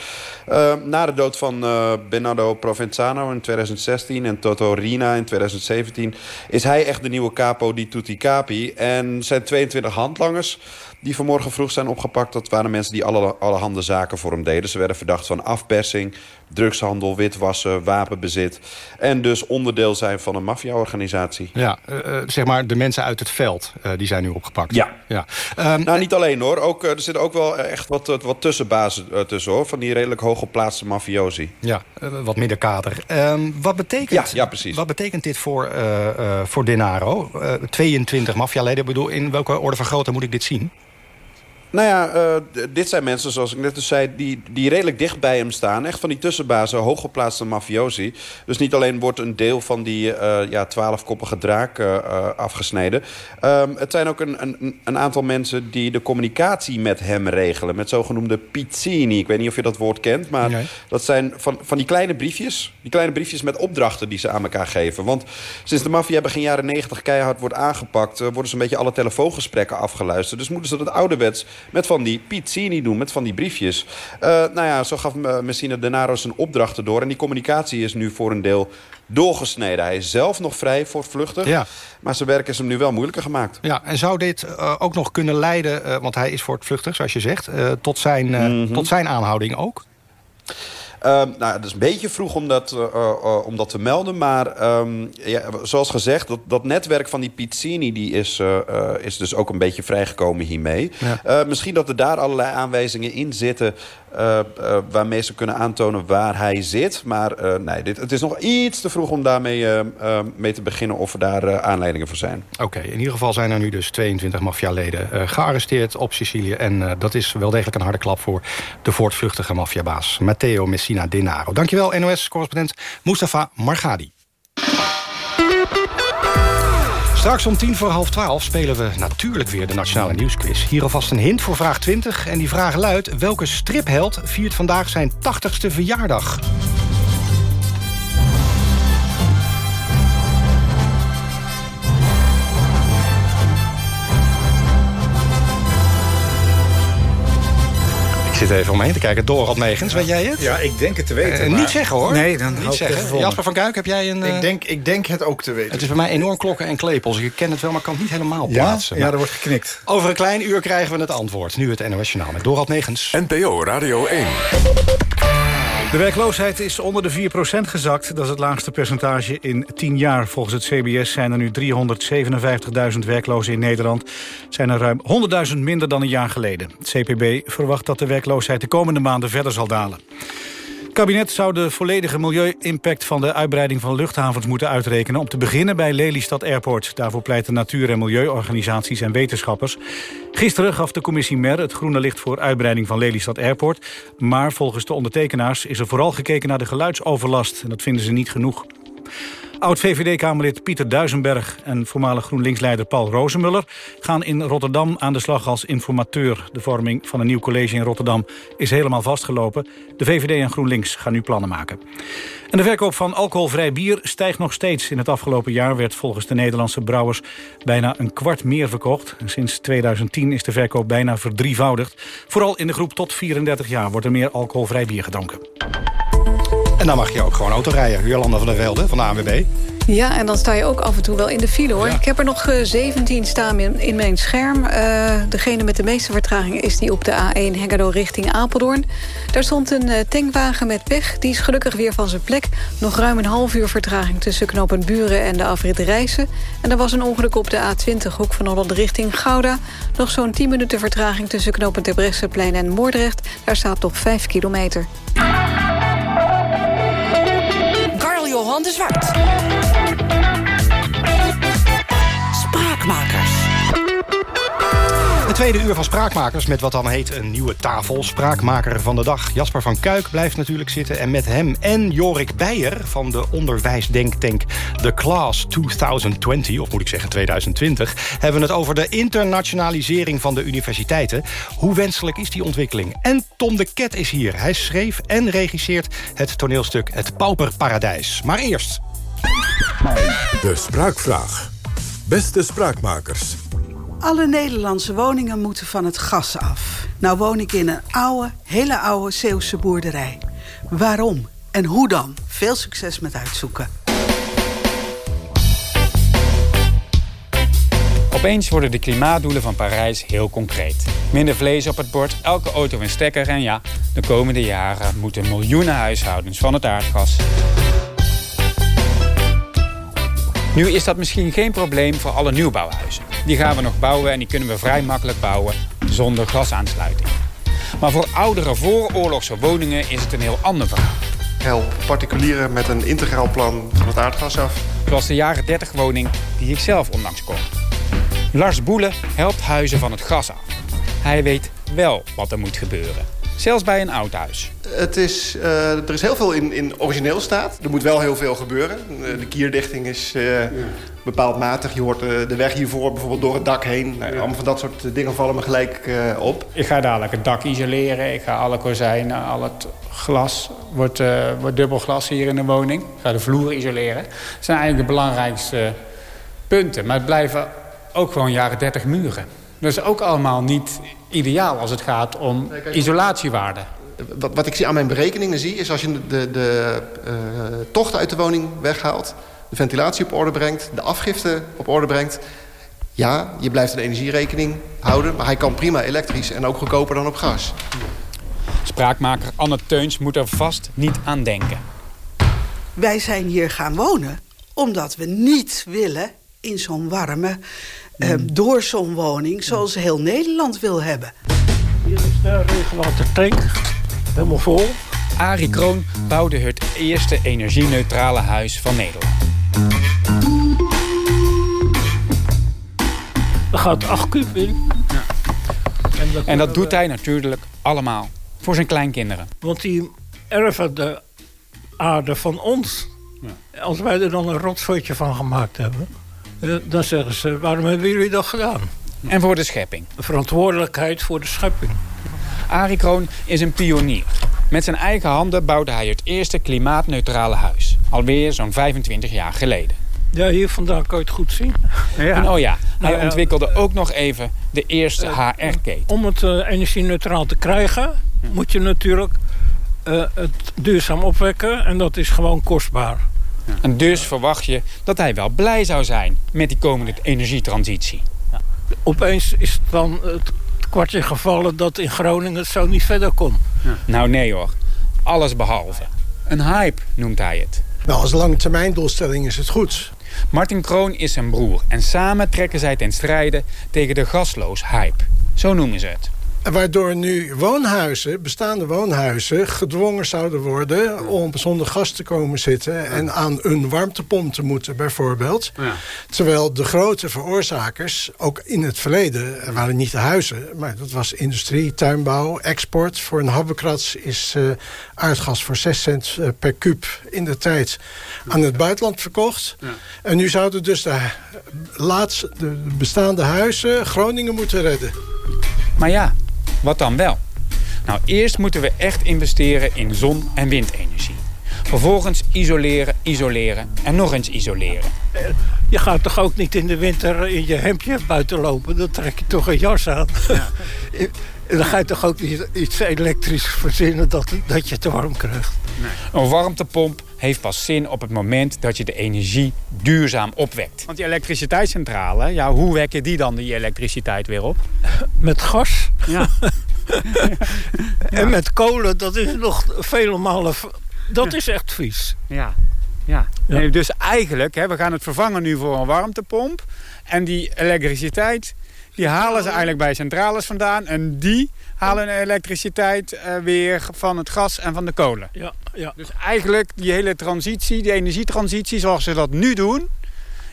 Ehm, na de dood van eh, Bernardo Provenzano in 2016 en Toto Rina in 2017... is hij echt de nieuwe capo di tutti capi. En zijn 22 handlangers die vanmorgen vroeg zijn opgepakt... dat waren mensen die alle, allerhande zaken voor hem deden. Ze werden verdacht van afpersing, drugshandel, witwassen, wapenbezit... en dus onderdeel zijn van een maffiaorganisatie. Ja, eh, eh, zeg maar de mensen uit het veld, eh, die zijn nu opgepakt. Ja. ja. Ehm, nou, niet alleen hoor. Ook, er zitten ook wel echt wat, wat tussenbazen tussen hoor. Van die redelijk hooggeplaatste mafiosi. Ja, wat middenkader. Ehm, wat, betekent, Ja, ja, precies. wat betekent dit voor, voor Denaro? Eh, 22 maffialeden. Ik bedoel, in welke orde van grootte moet ik dit zien? Nou ja, eh, dit zijn mensen, zoals ik net dus zei... Die, die redelijk dicht bij hem staan. Echt van die tussenbazen, hooggeplaatste mafiosi. Dus niet alleen wordt een deel van die eh ja, twaalfkoppige draak eh, afgesneden. Ehm, het zijn ook een, een, een aantal mensen die de communicatie met hem regelen. Met zogenoemde pizzini. Ik weet niet of je dat woord kent, maar Nee. dat zijn van, van die kleine briefjes. Die kleine briefjes met opdrachten die ze aan elkaar geven. Want sinds de maffia begin jaren 90 keihard wordt aangepakt... worden zo'n beetje alle telefoongesprekken afgeluisterd. Dus moeten ze dat ouderwets met van die pizzini doen, met van die briefjes. Eh, nou ja, zo gaf eh, Messina Denaro zijn opdrachten door. En die communicatie is nu voor een deel doorgesneden. Hij is zelf nog vrij voortvluchtig. Ja. Maar zijn werk is hem nu wel moeilijker gemaakt. Ja, en zou dit eh, ook nog kunnen leiden, want hij is voortvluchtig, zoals je zegt... tot, zijn, Mhm. tot zijn aanhouding ook? Ehm, nou, het is een beetje vroeg om dat, eh, eh, om dat te melden. Maar ehm, ja, zoals gezegd, dat, dat netwerk van die Pizzini... die is, eh, is dus ook een beetje vrijgekomen hiermee. Ja. Misschien dat er daar allerlei aanwijzingen in zitten... eh, eh, waarmee ze kunnen aantonen waar hij zit. Maar eh, nee, dit, het is nog iets te vroeg om daarmee mee te beginnen... of er daar aanleidingen voor zijn. Oké, in ieder geval zijn er nu dus 22 maffialeden gearresteerd op Sicilië. En dat is wel degelijk een harde klap voor de voortvluchtige maffiabaas Matteo Messina Denaro. Dankjewel, NOS-correspondent Mustafa Margadi. Straks om tien voor half twaalf spelen we natuurlijk weer de Nationale Nieuwsquiz. Hier alvast een hint voor vraag 20. En die vraag luidt... welke stripheld viert vandaag zijn 80ste verjaardag? Zit even om me heen te kijken. Dorot Megens, weet jij het? Ja, ik denk het te weten. Eh, maar- Niet zeggen hoor. Nee, dan niet hou ik het even zeggen. voor. Jasper van Kuik, heb jij een... eh, Ik, denk, ik denk het ook te weten. Het is bij mij enorm klokken en klepels. Ik ken het wel, maar kan het niet helemaal Ja? plaatsen. Ja, Maar er wordt geknikt. Over een klein uur krijgen we het antwoord. Nu het NOS Journaal met Dorald Megens. NPO Radio 1. De werkloosheid is onder de 4% gezakt. Dat is het laagste percentage in 10 jaar. Volgens het CBS zijn er nu 357.000 werklozen in Nederland. zijn er ruim 100.000 minder dan een jaar geleden. Het CPB verwacht dat de werkloosheid de komende maanden verder zal dalen. Kabinet zou de volledige milieu-impact van de uitbreiding van luchthavens moeten uitrekenen. Om te beginnen bij Lelystad Airport. Daarvoor pleiten natuur- en milieuorganisaties en wetenschappers. Gisteren gaf de commissie MER het groene licht voor uitbreiding van Lelystad Airport. Maar volgens de ondertekenaars is er vooral gekeken naar de geluidsoverlast. En dat vinden ze niet genoeg. Oud-VVD-Kamerlid Pieter Duisenberg en voormalig GroenLinks-leider Paul Rozemuller... gaan in Rotterdam aan de slag als informateur. De vorming van een nieuw college in Rotterdam is helemaal vastgelopen. De VVD en GroenLinks gaan nu plannen maken. En de verkoop van alcoholvrij bier stijgt nog steeds. In het afgelopen jaar werd volgens de Nederlandse brouwers bijna een kwart meer verkocht. Sinds 2010 is de verkoop bijna verdrievoudigd. Vooral in de groep tot 34 jaar wordt er meer alcoholvrij bier gedronken. Dan mag je ook gewoon autorijden. Jolanda van der Velde van de ANWB. Ja, en dan sta je ook af en toe wel in de file, hoor. Ik heb er nog uh, 17 staan in, in mijn scherm. Uh, degene met de meeste vertraging is die op de A1 Hengelo richting Apeldoorn. Daar stond een uh, tankwagen met pech. Die is gelukkig weer van zijn plek. Nog ruim een half uur vertraging tussen knooppunt Buren en de afrit Rijssen. En er was een ongeluk op de A20 hoek van Holland richting Gouda. Nog zo'n 10 minuten vertraging tussen knooppunt Terbrechtseplein en Moordrecht. Daar staat nog 5 kilometer. Johan de Zwart. Spraakmakers. Tweede uur van Spraakmakers met wat dan heet een nieuwe tafel. Spraakmaker van de dag. Jasper van Kuik blijft natuurlijk zitten. En met hem en Jorik Beijer van de onderwijsdenktank The Class 2020... of moet ik zeggen 2020... hebben we het over de internationalisering van de universiteiten. Hoe wenselijk is die ontwikkeling? En Tom de Ket is hier. Hij schreef en regisseert het toneelstuk Het Pauperparadijs. Maar eerst... De Spraakvraag. Beste spraakmakers... Alle Nederlandse woningen moeten van het gas af. Nou woon ik in een oude, hele oude Zeeuwse boerderij. Waarom en hoe dan? Veel succes met uitzoeken. Opeens worden de klimaatdoelen van Parijs heel concreet. Minder vlees op het bord, elke auto een stekker... en ja, de komende jaren moeten miljoenen huishoudens van het aardgas. Nu is dat misschien geen probleem voor alle nieuwbouwhuizen. Die gaan we nog bouwen en die kunnen we vrij makkelijk bouwen zonder gasaansluiting. Maar voor oudere vooroorlogse woningen is het een heel ander verhaal. Help particulieren met een integraal plan van het aardgas af. Zoals de jaren 30 woning die ik zelf onlangs kocht. Lars Boelen helpt huizen van het gas af. Hij weet wel wat er moet gebeuren. Zelfs bij een oud huis. Het is, uh, er is heel veel in, in origineel staat. Er moet wel heel veel gebeuren. De kierdichting is uh, ja. bepaald matig. Je hoort uh, de weg hiervoor bijvoorbeeld door het dak heen. Nou, allemaal van dat soort dingen vallen me gelijk op. Ik ga dadelijk het dak isoleren. Ik ga alle kozijnen, al het glas. Wordt, wordt dubbel glas hier in de woning. Ik ga de vloer isoleren. Dat zijn eigenlijk de belangrijkste punten. Maar het blijven ook gewoon jaren 30 muren. Dat is ook allemaal niet ideaal als het gaat om isolatiewaarden. Wat, wat ik zie aan mijn berekeningen zie... is als je de, de uh, tochten uit de woning weghaalt... de ventilatie op orde brengt, de afgifte op orde brengt... ja, je blijft een energierekening houden... maar hij kan prima elektrisch en ook goedkoper dan op gas. Spraakmaker Anne Teuns moet er vast niet aan denken. Wij zijn hier gaan wonen omdat we niet willen in zo'n warme uh, doorzonwoning zoals heel Nederland wil hebben. Hier is de regenwatertank, helemaal vol. Arie Kroon bouwde het eerste energie-neutrale huis van Nederland. Er gaat 8 kub in. Ja. En, dat, en dat doet hij natuurlijk allemaal voor zijn kleinkinderen. Want die erven de aarde van ons. Ja. Als wij er dan een rotzooitje van gemaakt hebben... Dan zeggen ze, waarom hebben jullie dat gedaan? En voor de schepping. Verantwoordelijkheid voor de schepping. Arie Kroon is een pionier. Met zijn eigen handen bouwde hij het eerste klimaatneutrale huis. Alweer zo'n 25 jaar geleden. Ja, hier vandaan kan je het goed zien. Ja. En oh ja, hij nou, ontwikkelde ook nog even de eerste uh, HR-keten. Om het uh, energie-neutraal te krijgen... Hm. moet je natuurlijk het duurzaam opwekken. En dat is gewoon kostbaar. En dus verwacht je dat hij wel blij zou zijn met die komende energietransitie. Ja. Opeens is het dan het kwartje gevallen dat in Groningen het zo niet verder kon. Ja. Nou nee hoor, alles behalve. Een hype noemt hij het. Nou, als lange termijn doelstelling is het goed. Martin Kroon is zijn broer en samen trekken zij ten strijde tegen de gasloos hype. Zo noemen ze het. Waardoor nu woonhuizen, bestaande woonhuizen... gedwongen zouden worden om zonder gas te komen zitten... en aan een warmtepomp te moeten, bijvoorbeeld. Ja. Terwijl de grote veroorzakers, ook in het verleden... er waren niet de huizen, maar dat was industrie, tuinbouw, export. Voor een habbekrats is eh, aardgas voor 6 cent eh, per kuub in de tijd... aan het buitenland verkocht. En nu zouden dus de, laatste, de bestaande huizen Groningen moeten redden. Maar ja, wat dan wel? Nou, eerst moeten we echt investeren in zon- en windenergie. Vervolgens isoleren, isoleren en nog eens isoleren. Je gaat toch ook niet in de winter in je hemdje buiten lopen? Dan trek je toch een jas aan. En dan ga je toch ook niet iets elektrisch verzinnen dat, dat je het warm krijgt. Een warmtepomp heeft pas zin op het moment dat je de energie duurzaam opwekt. Want die elektriciteitscentrale, ja, hoe wekken die dan die elektriciteit weer op? Met gas. Ja. En met kolen, dat is nog vele malen... Dat is echt vies. Ja. Ja. Nee, dus eigenlijk, hè, we gaan het vervangen nu voor een warmtepomp. En die elektriciteit, die halen ze eigenlijk bij centrales vandaan. En die halen hun elektriciteit eh, weer van het gas en van de kolen. Ja, ja. Dus eigenlijk die hele transitie, die energietransitie zoals ze dat nu doen...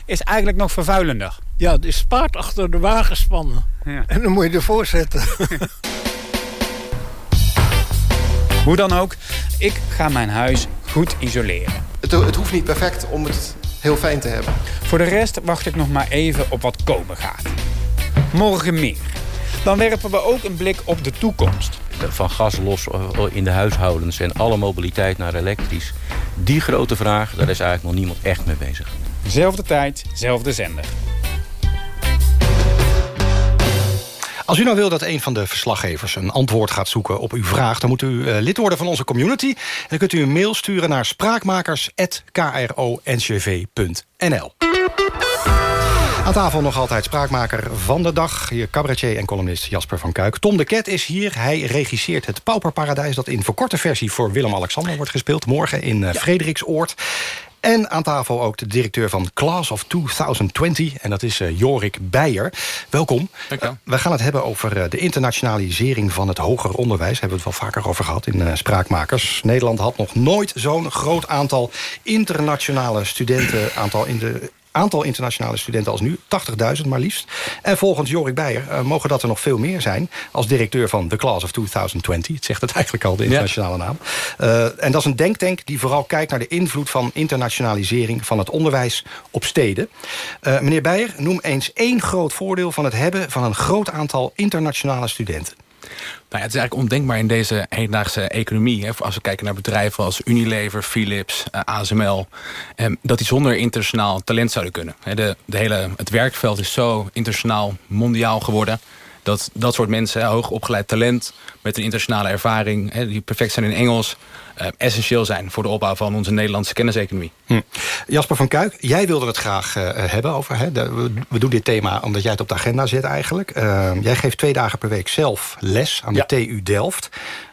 is eigenlijk nog vervuilender. Ja, het is paard achter de wagen spannen. Ja. En dan moet je ervoor zetten. Hoe dan ook, ik ga mijn huis goed isoleren. Het, het hoeft niet perfect om het heel fijn te hebben. Voor de rest wacht ik nog maar even op wat komen gaat. Morgen meer. Dan werpen we ook een blik op de toekomst. Van gas los eh, in de huishoudens en alle mobiliteit naar elektrisch. Die grote vraag, daar is eigenlijk nog niemand echt mee bezig. Zelfde tijd, zelfde zender. Als u nou wil dat een van de verslaggevers een antwoord gaat zoeken op uw vraag... dan moet u eh, lid worden van onze community. En dan kunt u een mail sturen naar spraakmakers.krongv.nl. Aan tafel nog altijd spraakmaker van de dag. Hier cabaretier en columnist Jasper van Kuik. Tom de Ket is hier. Hij regisseert het Pauperparadijs... dat in verkorte versie voor Willem-Alexander wordt gespeeld. Morgen in uh, Frederiksoord. En aan tafel ook de directeur van Class of 2020. En dat is uh, Jorik Beijer. Welkom. Dank je wel. Uh, we gaan het hebben over uh, de internationalisering van het hoger onderwijs. Daar hebben we het wel vaker over gehad in Spraakmakers. Nederland had nog nooit zo'n groot aantal internationale studenten... aantal in de aantal internationale studenten als nu. 80.000 maar liefst. En volgens Jorik Beijer uh, mogen dat er nog veel meer zijn... als directeur van The Class of 2020. Het zegt het eigenlijk al, de internationale ja. naam. Uh, en dat is een denktank die vooral kijkt naar de invloed... van internationalisering van het onderwijs op steden. Uh, meneer Beijer, noem eens één groot voordeel van het hebben... van een groot aantal internationale studenten. Nou het is eigenlijk ondenkbaar in deze hedendaagse economie. Hè, als we kijken naar bedrijven als Unilever, Philips, uh, ASML... Eh, dat die zonder internationaal talent zouden kunnen. De, de hele, het werkveld is zo internationaal, mondiaal geworden... dat dat soort mensen, hè, hoog opgeleid talent... met een internationale ervaring, hè, die perfect zijn in Engels... Uh, essentieel zijn voor de opbouw van onze Nederlandse kenniseconomie. Hm. Jasper van Kuik, jij wilde het graag uh, hebben over. Hè? De, we, we, doen dit thema omdat jij het op de agenda zet eigenlijk. Uh, jij geeft twee dagen per week zelf les aan de ja. TU Delft.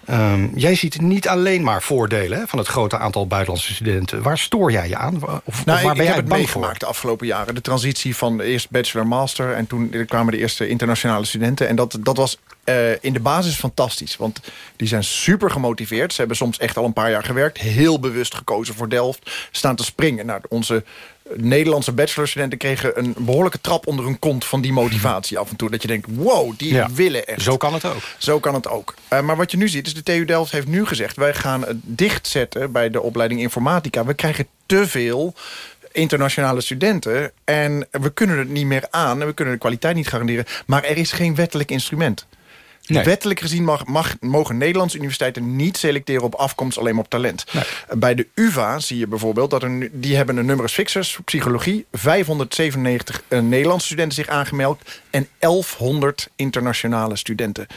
Um, jij ziet niet alleen maar voordelen hè, van het grote aantal buitenlandse studenten. Waar stoor jij je aan? Of, nou, of waar ik, ben jij ik heb het meegemaakt de afgelopen jaren. De transitie van eerst bachelor-master... en toen kwamen de eerste internationale studenten. En dat, dat was uh, in de basis fantastisch. Want die zijn super gemotiveerd. Ze hebben soms echt al een paar jaar gewerkt. Heel bewust gekozen voor Delft. Staan te springen. Nou, onze Nederlandse bachelorstudenten kregen een behoorlijke trap onder hun kont van die motivatie af en toe. Dat je denkt, wow, die ja. willen echt. Zo kan het ook. Zo kan het ook. Uh, maar wat je nu ziet, is de TU Delft heeft nu gezegd... wij gaan het dichtzetten bij de opleiding informatica. We krijgen te veel internationale studenten. En we kunnen het niet meer aan. En we kunnen de kwaliteit niet garanderen. Maar er is geen wettelijk instrument. Nee. Wettelijk gezien mag, mag, mogen Nederlandse universiteiten niet selecteren op afkomst, alleen maar op talent. Nee. Bij de UvA zie je bijvoorbeeld dat er, die hebben een numerus fixus psychologie. 597 uh, Nederlandse studenten zich aangemeld en 1100 internationale studenten.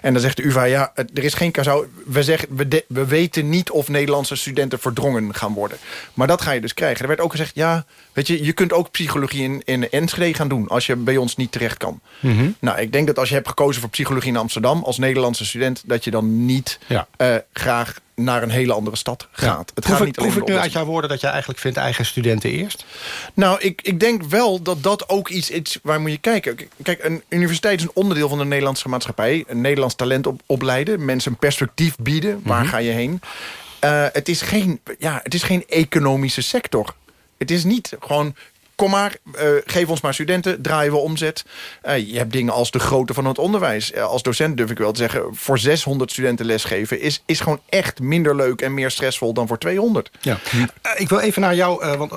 En dan zegt de UvA, ja, er is geen kazau. We, zeggen, we, de, we weten niet of Nederlandse studenten verdrongen gaan worden. Maar dat ga je dus krijgen. Er werd ook gezegd, ja, weet je, je kunt ook psychologie in, in Enschede gaan doen als je bij ons niet terecht kan. Mm -hmm. Nou, ik denk dat als je hebt gekozen voor psychologie in Amsterdam Amsterdam als Nederlandse student... dat je dan niet eh, graag naar een hele andere stad gaat. Het proef gaat ik, niet proef ik nu uit jouw woorden dat jij eigenlijk vindt eigen studenten eerst? Nou, ik, ik denk wel dat dat ook iets is waar moet je kijken. Kijk, een universiteit is een onderdeel van de Nederlandse maatschappij. Een Nederlands talent op, opleiden. Mensen een perspectief bieden. Waar Mhm. ga je heen? Eh, het, is geen, ja, het is geen economische sector. Het is niet gewoon... Kom maar, eh, geef ons maar studenten, draaien we omzet. Eh, je hebt dingen als de grootte van het onderwijs. Eh, als docent durf ik wel te zeggen... voor 600 studenten lesgeven is, is gewoon echt minder leuk... en meer stressvol dan voor 200. Ja. Ik wil even naar jou, want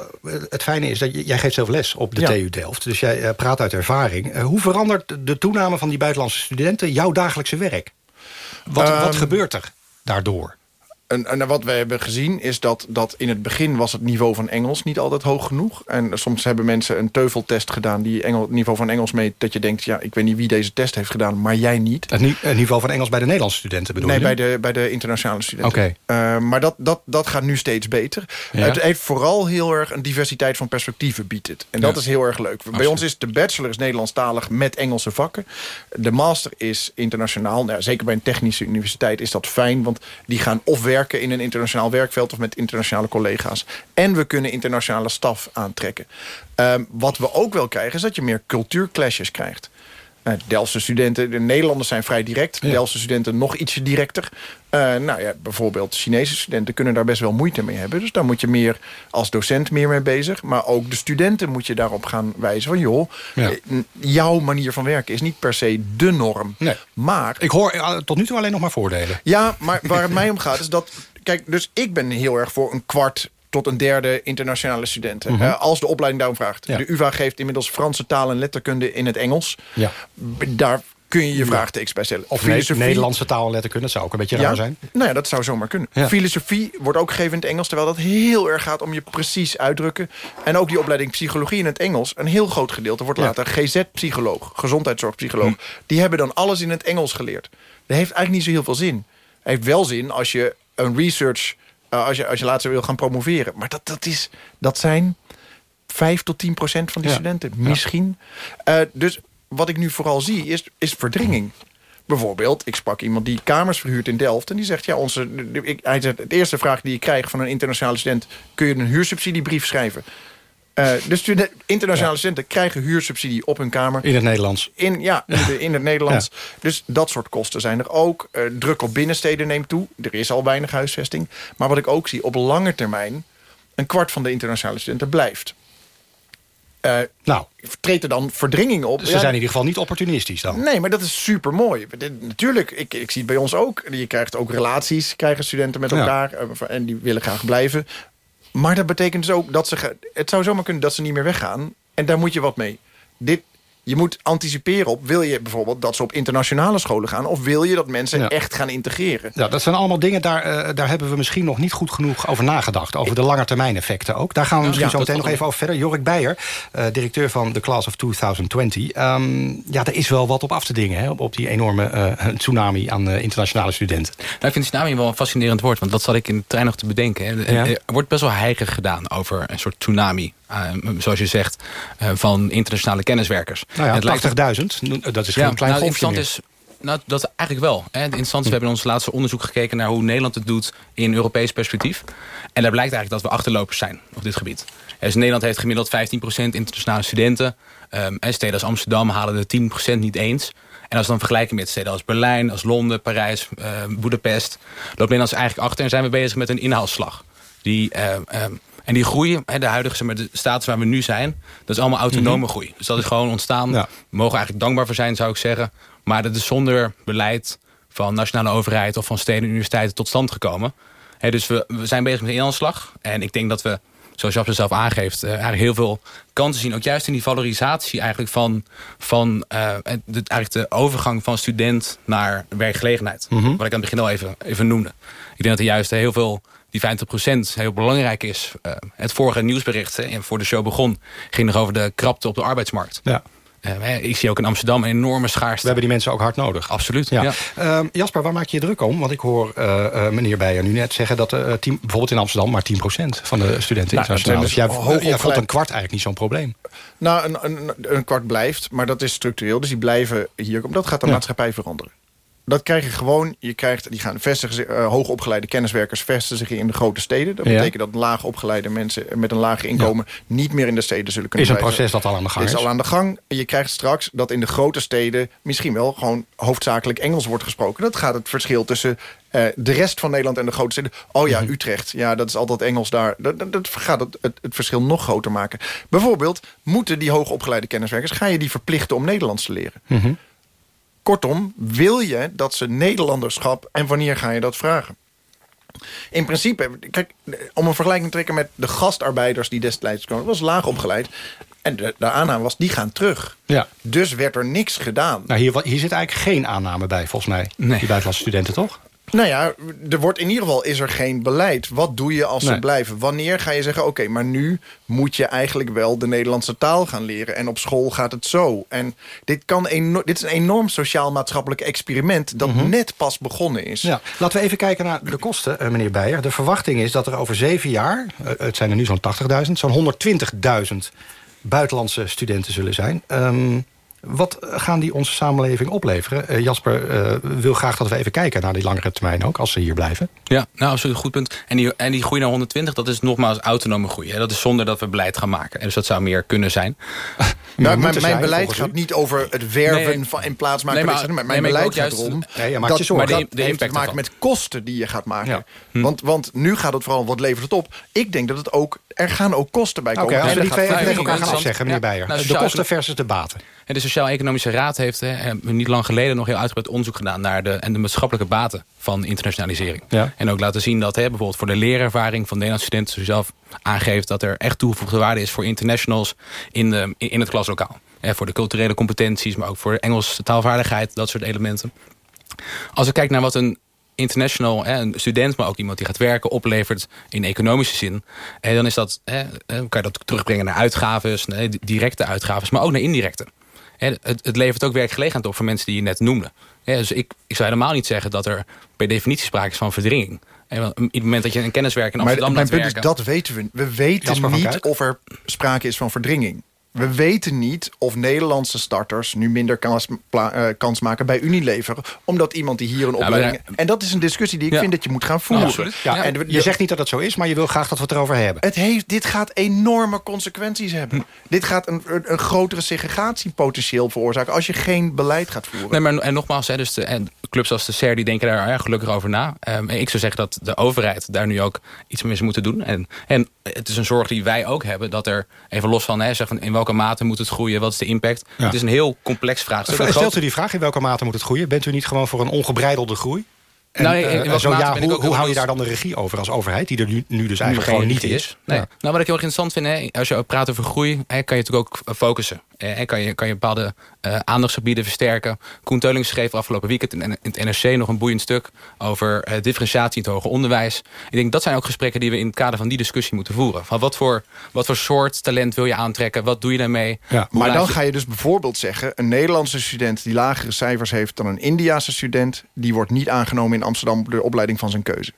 het fijne is dat jij geeft zelf les op de Ja. TU Delft. Dus jij praat uit ervaring. Hoe verandert de toename van die buitenlandse studenten jouw dagelijkse werk? Wat, wat Ehm, gebeurt er daardoor? En, en wat we hebben gezien is dat, dat in het begin was het niveau van Engels niet altijd hoog genoeg. En soms hebben mensen een teufeltest gedaan die Engel, het niveau van Engels meet. Dat je denkt, ja, ik weet niet wie deze test heeft gedaan, maar jij niet. Het, ni- het niveau van Engels bij de Nederlandse studenten bedoel Nee, je? bij de, bij de internationale studenten. Oké. Eh, maar dat, dat, dat gaat nu steeds beter. Ja. Het heeft vooral heel erg een diversiteit van perspectieven biedt het. En dat Ja. is heel erg leuk. Bij ons is de bachelor is Nederlandstalig met Engelse vakken. De master is internationaal. Nou, zeker bij een technische universiteit is dat fijn. Want die gaan of werken in een internationaal werkveld... of met internationale collega's. En we kunnen internationale staf aantrekken. Ehm, wat we ook wel krijgen is dat je meer cultuurclashes krijgt. Nou, de Delftse studenten, de Nederlanders zijn vrij direct. De Delftse studenten nog ietsje directer. Eh, nou ja, bijvoorbeeld Chinese studenten kunnen daar best wel moeite mee hebben. Dus daar moet je meer als docent meer mee bezig. Maar ook de studenten moet je daarop gaan wijzen van... joh, Ja. eh, jouw manier van werken is niet per se de norm. Nee. Maar... Ik hoor eh, tot nu toe alleen nog maar voordelen. Ja, maar waar het mij om gaat is dat... Kijk, dus ik ben heel erg voor een kwart tot een derde internationale studenten. Mhm. Eh, als de opleiding daarom vraagt. Ja. De UvA geeft inmiddels Franse taal en letterkunde in het Engels. Ja. Daar kun je je vraagtekens bij stellen. Of ne- Nederlandse taal en letterkunde, dat zou ook een beetje raar zijn. Nou ja, dat zou zomaar kunnen. Ja. Filosofie wordt ook gegeven in het Engels... terwijl dat heel erg gaat om je precies uitdrukken. En ook die opleiding psychologie in het Engels... een heel groot gedeelte wordt Ja. later GZ-psycholoog... gezondheidszorgpsycholoog. Die hebben dan alles in het Engels geleerd. Dat heeft eigenlijk niet zo heel veel zin. Het heeft wel zin als je een research... eh, als, je, als je later wil gaan promoveren. Maar dat, dat, is, dat zijn 5 tot 10 procent van die Ja. studenten. Misschien. Eh, dus wat ik nu vooral zie is, is verdringing. Bijvoorbeeld, ik sprak iemand die kamers verhuurt in Delft... en die zegt, ja, onze, ik, hij zegt, de eerste vraag die ik krijg van een internationale student... kun je een huursubsidiebrief schrijven? De studen- internationale studenten krijgen huursubsidie op hun kamer. In het Nederlands. In, ja, in, de- in het Nederlands. Dus dat soort kosten zijn er ook. Eh, druk op binnensteden neemt toe. Er is al weinig huisvesting. Maar wat ik ook zie, op lange termijn... een kwart van de internationale studenten blijft. Eh, nou, treedt er dan verdringing op? Ze Ja, zijn in ieder geval niet opportunistisch dan. Nee, maar dat is super mooi. Natuurlijk, ik, ik zie het bij ons ook. Je krijgt ook relaties, krijgen studenten met elkaar. En die willen graag blijven. Maar dat betekent dus ook dat ze... Het zou zomaar kunnen dat ze niet meer weggaan. En daar moet je wat mee. Dit, je moet anticiperen op... Wil je bijvoorbeeld dat ze op internationale scholen gaan... of wil je dat mensen Ja. echt gaan integreren? Ja, dat zijn allemaal dingen, daar, eh, daar hebben we misschien nog niet goed genoeg over nagedacht. Over de langetermijn effecten ook. Daar gaan we misschien Ja, zo meteen nog even over verder. Jorik Beijer, eh, directeur van de Class of 2020. Ehm, ja, er is wel wat op af te dingen, hè, op, op die enorme eh, tsunami aan eh, internationale studenten. Nou, ik vind tsunami wel een fascinerend woord, want dat zat ik in de trein nog te bedenken. Hè. Ja. Er wordt best wel heilig gedaan over een soort tsunami, zoals je zegt, eh, van internationale kenniswerkers. Nou ja, Het lijkt- 80.000, dat is geen ja, klein nou, golfje meer. is, nou, dat eigenlijk wel. Hè. Interessant is, we hebben in ons laatste onderzoek gekeken naar hoe Nederland het doet in Europees perspectief. En daar blijkt eigenlijk dat we achterlopers zijn op dit gebied. Dus Nederland heeft gemiddeld 15% internationale studenten. Ehm, en steden als Amsterdam halen de 10% niet eens. En als we dan vergelijken met steden als Berlijn, als Londen, Parijs, eh Boedapest... loopt Nederland eigenlijk achter en zijn we bezig met een inhaalslag. Die, ehm, ehm, en die groei, hè, de huidige zeg maar, de status waar we nu zijn... dat is allemaal autonome Mhm. groei. Dus dat is gewoon ontstaan. Ja. We mogen eigenlijk dankbaar voor zijn, zou ik zeggen. Maar dat is zonder beleid van nationale overheid... of van steden en universiteiten tot stand gekomen. Hè, dus we, we zijn bezig met een inhaalslag. En ik denk dat we, zoals Jap zelf aangeeft... eh, eigenlijk heel veel kansen zien. Ook juist in die valorisatie eigenlijk van, van eh, het- het- eigenlijk de overgang van student naar werkgelegenheid. Mhm. Wat ik aan het begin al even, even noemde. Ik denk dat er juist heel veel, die 50% heel belangrijk is. Eh, het vorige nieuwsbericht, eh, voor de show begon, ging nog over de krapte op de arbeidsmarkt. Ja. Eh, ik zie ook in Amsterdam een enorme schaarste. We hebben die mensen ook hard nodig. Absoluut, Ja. ja. Ehm, Jasper, waar maak je je druk om? Want ik hoor eh, eh, meneer Beijer nu net zeggen dat eh, 10 bijvoorbeeld in Amsterdam maar 10% van de studenten Nou, internationaal zijn Jij, dus hoog jij vond een kwart eigenlijk niet zo'n probleem. Nou, een, een, een kwart blijft, maar dat is structureel. Dus die blijven hier komen. Dat gaat de Ja. maatschappij veranderen. Dat krijg je gewoon. Je krijgt, die gaan vestigen, eh, hoogopgeleide kenniswerkers vestigen zich in de grote steden. Dat Ja. betekent dat laagopgeleide mensen met een lager inkomen... niet meer in de steden zullen kunnen Is een proces dat al aan de gang is. is al aan de gang. Je krijgt straks dat in de grote steden... misschien wel gewoon hoofdzakelijk Engels wordt gesproken. Dat gaat het verschil tussen eh, de rest van Nederland en de grote steden. Oh ja, Utrecht. Ja, dat is altijd Engels daar. Dat, dat, dat gaat het, het, het verschil nog groter maken. Bijvoorbeeld, moeten die hoogopgeleide kenniswerkers... ga je die verplichten om Nederlands te leren? Mhm. Kortom, wil je dat ze Nederlanderschap... en wanneer ga je dat vragen? In principe, kijk, om een vergelijking te trekken met de gastarbeiders die destijds kwamen, was laag opgeleid. En de, de aanname was, die gaan terug. Ja. Dus werd er niks gedaan. Nou, hier, hier zit eigenlijk geen aanname bij, volgens mij. Die buitenlandse studenten, toch? Nou ja, er wordt in ieder geval is er geen beleid. Wat doe je als ze blijven? Wanneer ga je zeggen, oké, maar nu moet je eigenlijk wel de Nederlandse taal gaan leren. En op school gaat het zo. En dit, kan dit is een enorm sociaal-maatschappelijk experiment... dat net pas begonnen is. Ja. Laten we even kijken naar de kosten, eh, meneer Beijer. De verwachting is dat er over zeven jaar... eh, het zijn er nu zo'n 80.000, zo'n 120.000 buitenlandse studenten zullen zijn. Ehm, wat gaan die onze samenleving opleveren? Eh, Jasper eh, wil graag dat we even kijken naar die langere termijn ook... als ze hier blijven. Ja, nou, absoluut een goed punt. En die, en die groei naar 120, dat is nogmaals autonome groei. Hè? Dat is zonder dat we beleid gaan maken. En dus dat zou meer kunnen zijn. Nou, mijn, beleid gaat niet over het werven Nee, van in plaats maken. Nee, maar- van deze- nee, mijn maar beleid gaat juist- erom. Nee, dat, je Maar de- de heeft impact te maken ervan. met kosten die je gaat maken. Hm. Want, want nu gaat het vooral wat levert het op. Ik denk dat het ook er gaan ook kosten bij Oké, komen. als we die twee tegen elkaar gaan afzeggen, meneer Beijer. Nou, de kosten versus de baten. En de Sociaal-Economische Raad heeft eh, niet lang geleden nog heel uitgebreid onderzoek gedaan naar de, en de maatschappelijke baten van internationalisering. Ja. En ook laten zien dat hè, bijvoorbeeld voor de leerervaring van Nederlandse studenten zelf aangeeft dat er echt toegevoegde waarde is voor internationals in, de, in, het klaslokaal. Hè, voor de culturele competenties, maar ook voor Engelse taalvaardigheid, dat soort elementen. Als ik kijk naar wat een international, hè, een student, maar ook iemand die gaat werken, oplevert in economische zin. En dan is dat, hè, eh, kan je dat terugbrengen naar uitgaves, directe uitgaves, maar ook naar indirecte. Het, het levert ook werkgelegenheid op voor mensen die je net noemde. Dus ik, ik zou helemaal niet zeggen dat er per definitie sprake is van verdringing. Op het moment dat je een kenniswerker in Maar Amsterdam mijn laat punt is, dat weten we. We weten Jasper niet of er sprake is van verdringing. We weten niet of Nederlandse starters nu minder kans, eh, kans maken bij Unilever. Omdat iemand die hier een opleiding... en dat is een discussie die ik Ja. vind dat je moet gaan voeren. Ja, En de- je zegt niet dat het zo is, maar je wil graag dat we het erover hebben. Het heeft, dit gaat enorme consequenties hebben. Dit gaat een, een, een grotere segregatiepotentieel veroorzaken... als je geen beleid gaat voeren. Nee, maar en nogmaals, hè, dus de, en clubs als de SER die denken daar ja, gelukkig over na. Ehm, ik zou zeggen dat de overheid daar nu ook iets mee zou moeten doen. En, en het is een zorg die wij ook hebben. Dat er, even los van, hè, zeg in welke mate moet het groeien? Wat is de impact? Ja. Het is een heel complex vraagstuk. Stelt groot- u die vraag, in welke mate moet het groeien? Bent u niet gewoon voor een ongebreidelde groei? En, Nou, eh, welke zo ja, hoe, hoe hou je daar dan de regie over als overheid... die er nu, nu dus nu eigenlijk gewoon niet is? Nee. Ja. Nou, wat ik heel interessant vind, hè, als je praat over groei... Hè, kan je natuurlijk ook focussen. Hè, kan, je, kan je bepaalde eh, aandachtsgebieden versterken. Koen Teulings schreef afgelopen weekend in, in het NRC nog een boeiend stuk... over eh, differentiatie in het hoger onderwijs. Ik denk dat zijn ook gesprekken die we in het kader van die discussie moeten voeren. Van wat, voor, wat voor soort talent wil je aantrekken? Wat doe je daarmee? Hoe Maar dan je- ga je dus bijvoorbeeld zeggen... een Nederlandse student die lagere cijfers heeft dan een Indiase student... die wordt niet aangenomen in Amsterdam op de opleiding van zijn keuze.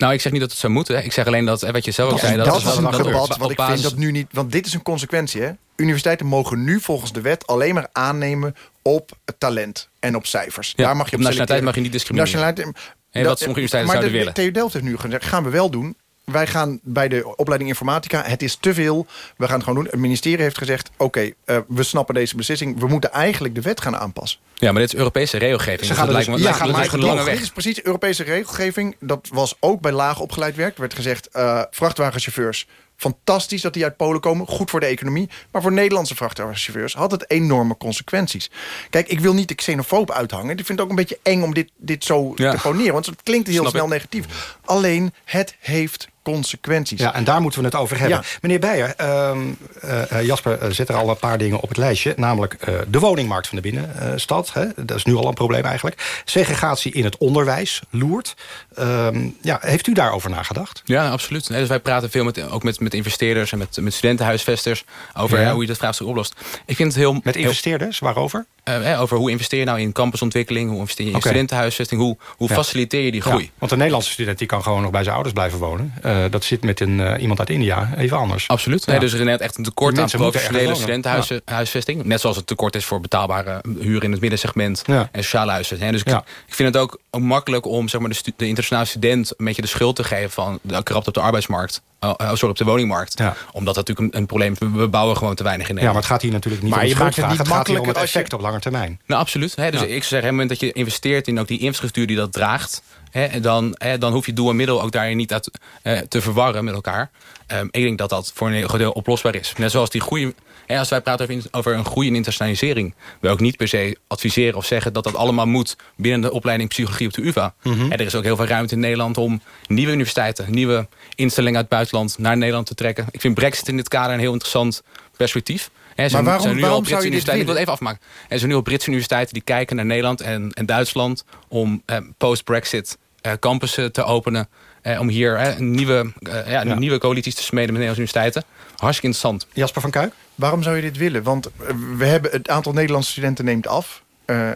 Nou, ik zeg niet dat het zou moeten. hè. Ik zeg alleen dat, wat je zelf ook Dat, zei... dat, is is een dat debat wat ik basis- vind dat nu niet... Want dit is een consequentie, hè? Universiteiten mogen nu volgens de wet alleen maar aannemen op talent en op cijfers. Ja, Daar mag je op op nationaliteit mag je niet discrimineren. Nationaliteit- En wat sommige universiteiten maar zouden de, willen. TU Delft heeft nu gezegd, gaan we wel doen. Wij gaan bij de opleiding informatica, het is te veel. We gaan het gewoon doen. Het ministerie heeft gezegd, oké, eh, we snappen deze beslissing. We moeten eigenlijk de wet gaan aanpassen. Ja, maar dit is Europese regelgeving. Ze dus gaan dat dus, lijkt me, ja, lijkt me- maar een lange weg. dit is precies Europese regelgeving. Dat was ook bij laag opgeleid werk. Er werd gezegd, eh, vrachtwagenchauffeurs... fantastisch dat die uit Polen komen, goed voor de economie. Maar voor Nederlandse vrachtwagenchauffeurs had het enorme consequenties. Kijk, ik wil niet de xenofoob uithangen. Ik vind het ook een beetje eng om dit, dit zo Ja. te poneren. Want het klinkt heel Snap snel ik. negatief. Alleen, het heeft consequenties. Ja, en daar moeten we het over hebben. Ja. Meneer Beijer, ehm, eh, eh, Jasper eh, zet er al een paar dingen op het lijstje. Namelijk eh, de woningmarkt van de binnenstad. Hè. Dat is nu al een probleem eigenlijk. Segregatie in het onderwijs loert. Ehm, ja, heeft u daarover nagedacht? Ja, absoluut. Nee, dus wij praten veel met, ook met, met investeerders en met, met studentenhuisvesters over Ja. hoe je dat vraagstuk oplost. Ik vind het heel... Met investeerders, waarover? Eh, over hoe investeer je nou in campusontwikkeling... hoe investeer je in studentenhuisvesting... hoe, hoe Ja. faciliteer je die groei. Ja, want een Nederlandse student die kan gewoon nog bij zijn ouders blijven wonen. Eh, dat zit met een, eh, iemand uit India even anders. Absoluut. Ja. Nee, dus er is net echt een tekort aan professionele studentenhuisvesting. Net zoals het tekort is voor betaalbare huur in het middensegment en sociale. Hè, Dus ik, ik vind het ook, ook makkelijk om zeg maar, de, de internationale student een beetje de schuld te geven van de krapte op de arbeidsmarkt. Oh, oh, sorry, op de woningmarkt. Omdat dat natuurlijk een, een probleem is. We- We bouwen gewoon te weinig in Ja, maar het gaat hier natuurlijk niet Maar om je maakt het niet Het om het makkelijker je- effect op lange termijn. Nou, absoluut. Hè, dus Ja. ik zeg, op het moment dat je investeert in ook die infrastructuur die dat draagt... Hè, dan, hè, dan hoef je doel en middel ook daarin niet uit, eh, te verwarren met elkaar. Ehm, ik denk dat dat voor een heel groot deel oplosbaar is. Net zoals die groei... Als wij praten over, een groei en internationalisering... wil ik niet per se adviseren of zeggen dat dat allemaal moet... binnen de opleiding psychologie op de UvA. Mhm. Hè, er is ook heel veel ruimte in Nederland om nieuwe universiteiten... nieuwe instellingen uit het buitenland naar Nederland te trekken. Ik vind Brexit in dit kader een heel interessant perspectief. Maar waarom- zijn nu waarom al zou je dit. Ik wil het even afmaken. Er zijn nu al Britse universiteiten die kijken naar Nederland en, en Duitsland... om eh, post-Brexit eh, campussen te openen. eh, om hier eh, nieuwe, eh, ja, nieuwe coalities te smeden met Nederlandse universiteiten. Hartstikke interessant. Jasper van Kuik? Waarom zou je dit willen? Want eh, we hebben het aantal Nederlandse studenten neemt af.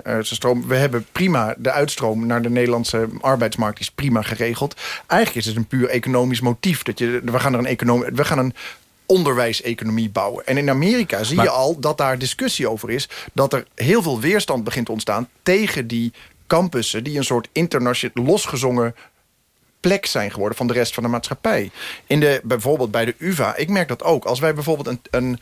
Ze stroom, we hebben prima de uitstroom naar de Nederlandse arbeidsmarkt is prima geregeld. Eigenlijk is het een puur economisch motief. Dat je, we gaan er een economie, we gaan een onderwijseconomie bouwen. En in Amerika zie Maar- je al dat daar discussie over is. Dat er heel veel weerstand begint te ontstaan tegen die campussen die een soort internationaal losgezongen plek zijn geworden van de rest van de maatschappij. In de, bijvoorbeeld bij de UvA, ik merk dat ook. Als wij bijvoorbeeld een, een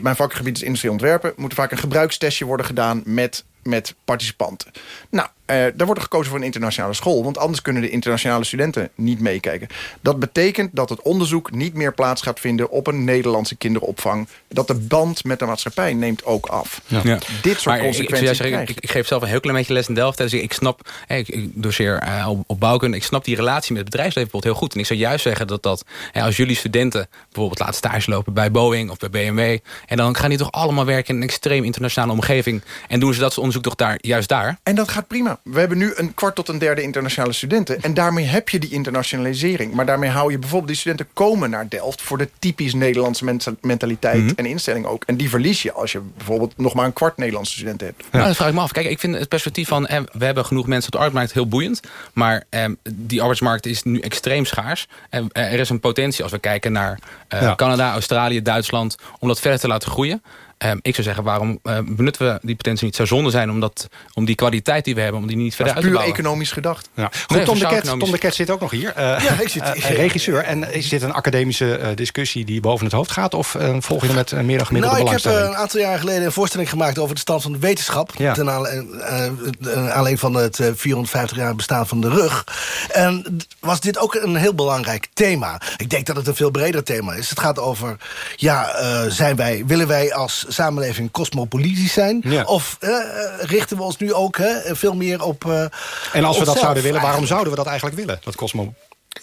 mijn vakgebied is industrie ontwerpen... moet er vaak een gebruikstestje worden gedaan met, met participanten. Nou, eh, daar wordt er gekozen voor een internationale school... want anders kunnen de internationale studenten niet meekijken. Dat betekent dat het onderzoek niet meer plaats gaat vinden... op een Nederlandse kinderopvang. Dat de band met de maatschappij neemt ook af. Ja. Dit soort Maar ik- ik, consequenties ik, ik geef zelf een heel klein beetje les in Delft. Dus ik snap, hè, ik, ik doseer eh, op, op bouwkunde. Ik snap die relatie met het bedrijfsleven bijvoorbeeld heel goed. En ik zou juist zeggen dat dat, hè, als jullie studenten bijvoorbeeld laten stage lopen bij Boeing of bij BMW. En dan gaan die toch allemaal werken in een extreem internationale omgeving. En doen ze dat soort onderzoek toch daar, juist daar. En dat gaat prima. We hebben nu een kwart tot een derde internationale studenten. En daarmee heb je die internationalisering. Maar daarmee hou je bijvoorbeeld... die studenten komen naar Delft... voor de typisch Nederlandse menta- mentaliteit Mhm. en instelling ook. En die verlies je als je bijvoorbeeld nog maar een kwart Nederlandse studenten hebt. Nou, dat vraag ik me af. Kijk, ik vind het perspectief van... eh, we hebben genoeg mensen op de arbeidsmarkt heel boeiend. Maar eh, die arbeidsmarkt is nu extreem schaars. En eh, er is een potentie als we kijken naar eh, Ja. Canada, Australië, Duitsland... om dat verder te laten groeien. Eh, ik zou zeggen, waarom eh, benutten we die potentie niet? Het zou zonde zijn om, dat, om die kwaliteit die we hebben... om die niet verder Dat uit is te puur bouwen. economisch gedacht. Ja. Goed, Nee, Tom, de Ket. Tom de Ket zit ook nog hier. Eh, Ja, ik zit- eh, regisseur. En is dit een academische eh, discussie die boven het hoofd gaat? Of eh, volg je er met een meer dan gemiddelde Nou, ik heb een aantal jaren geleden een voorstelling gemaakt over de stand van de wetenschap. Ja. Ten aanle- aanleiding van het eh, 450 jaar bestaan van de rug. En was dit ook een heel belangrijk thema. Ik denk dat het een veel breder thema is. Het gaat over, ja, eh, zijn wij, willen wij als samenleving cosmopolitisch zijn? Ja. Of eh, richten we ons nu ook hè, veel meer op En als we dat zouden willen, waarom eigenlijk? zouden we dat eigenlijk willen? Dat cosmo.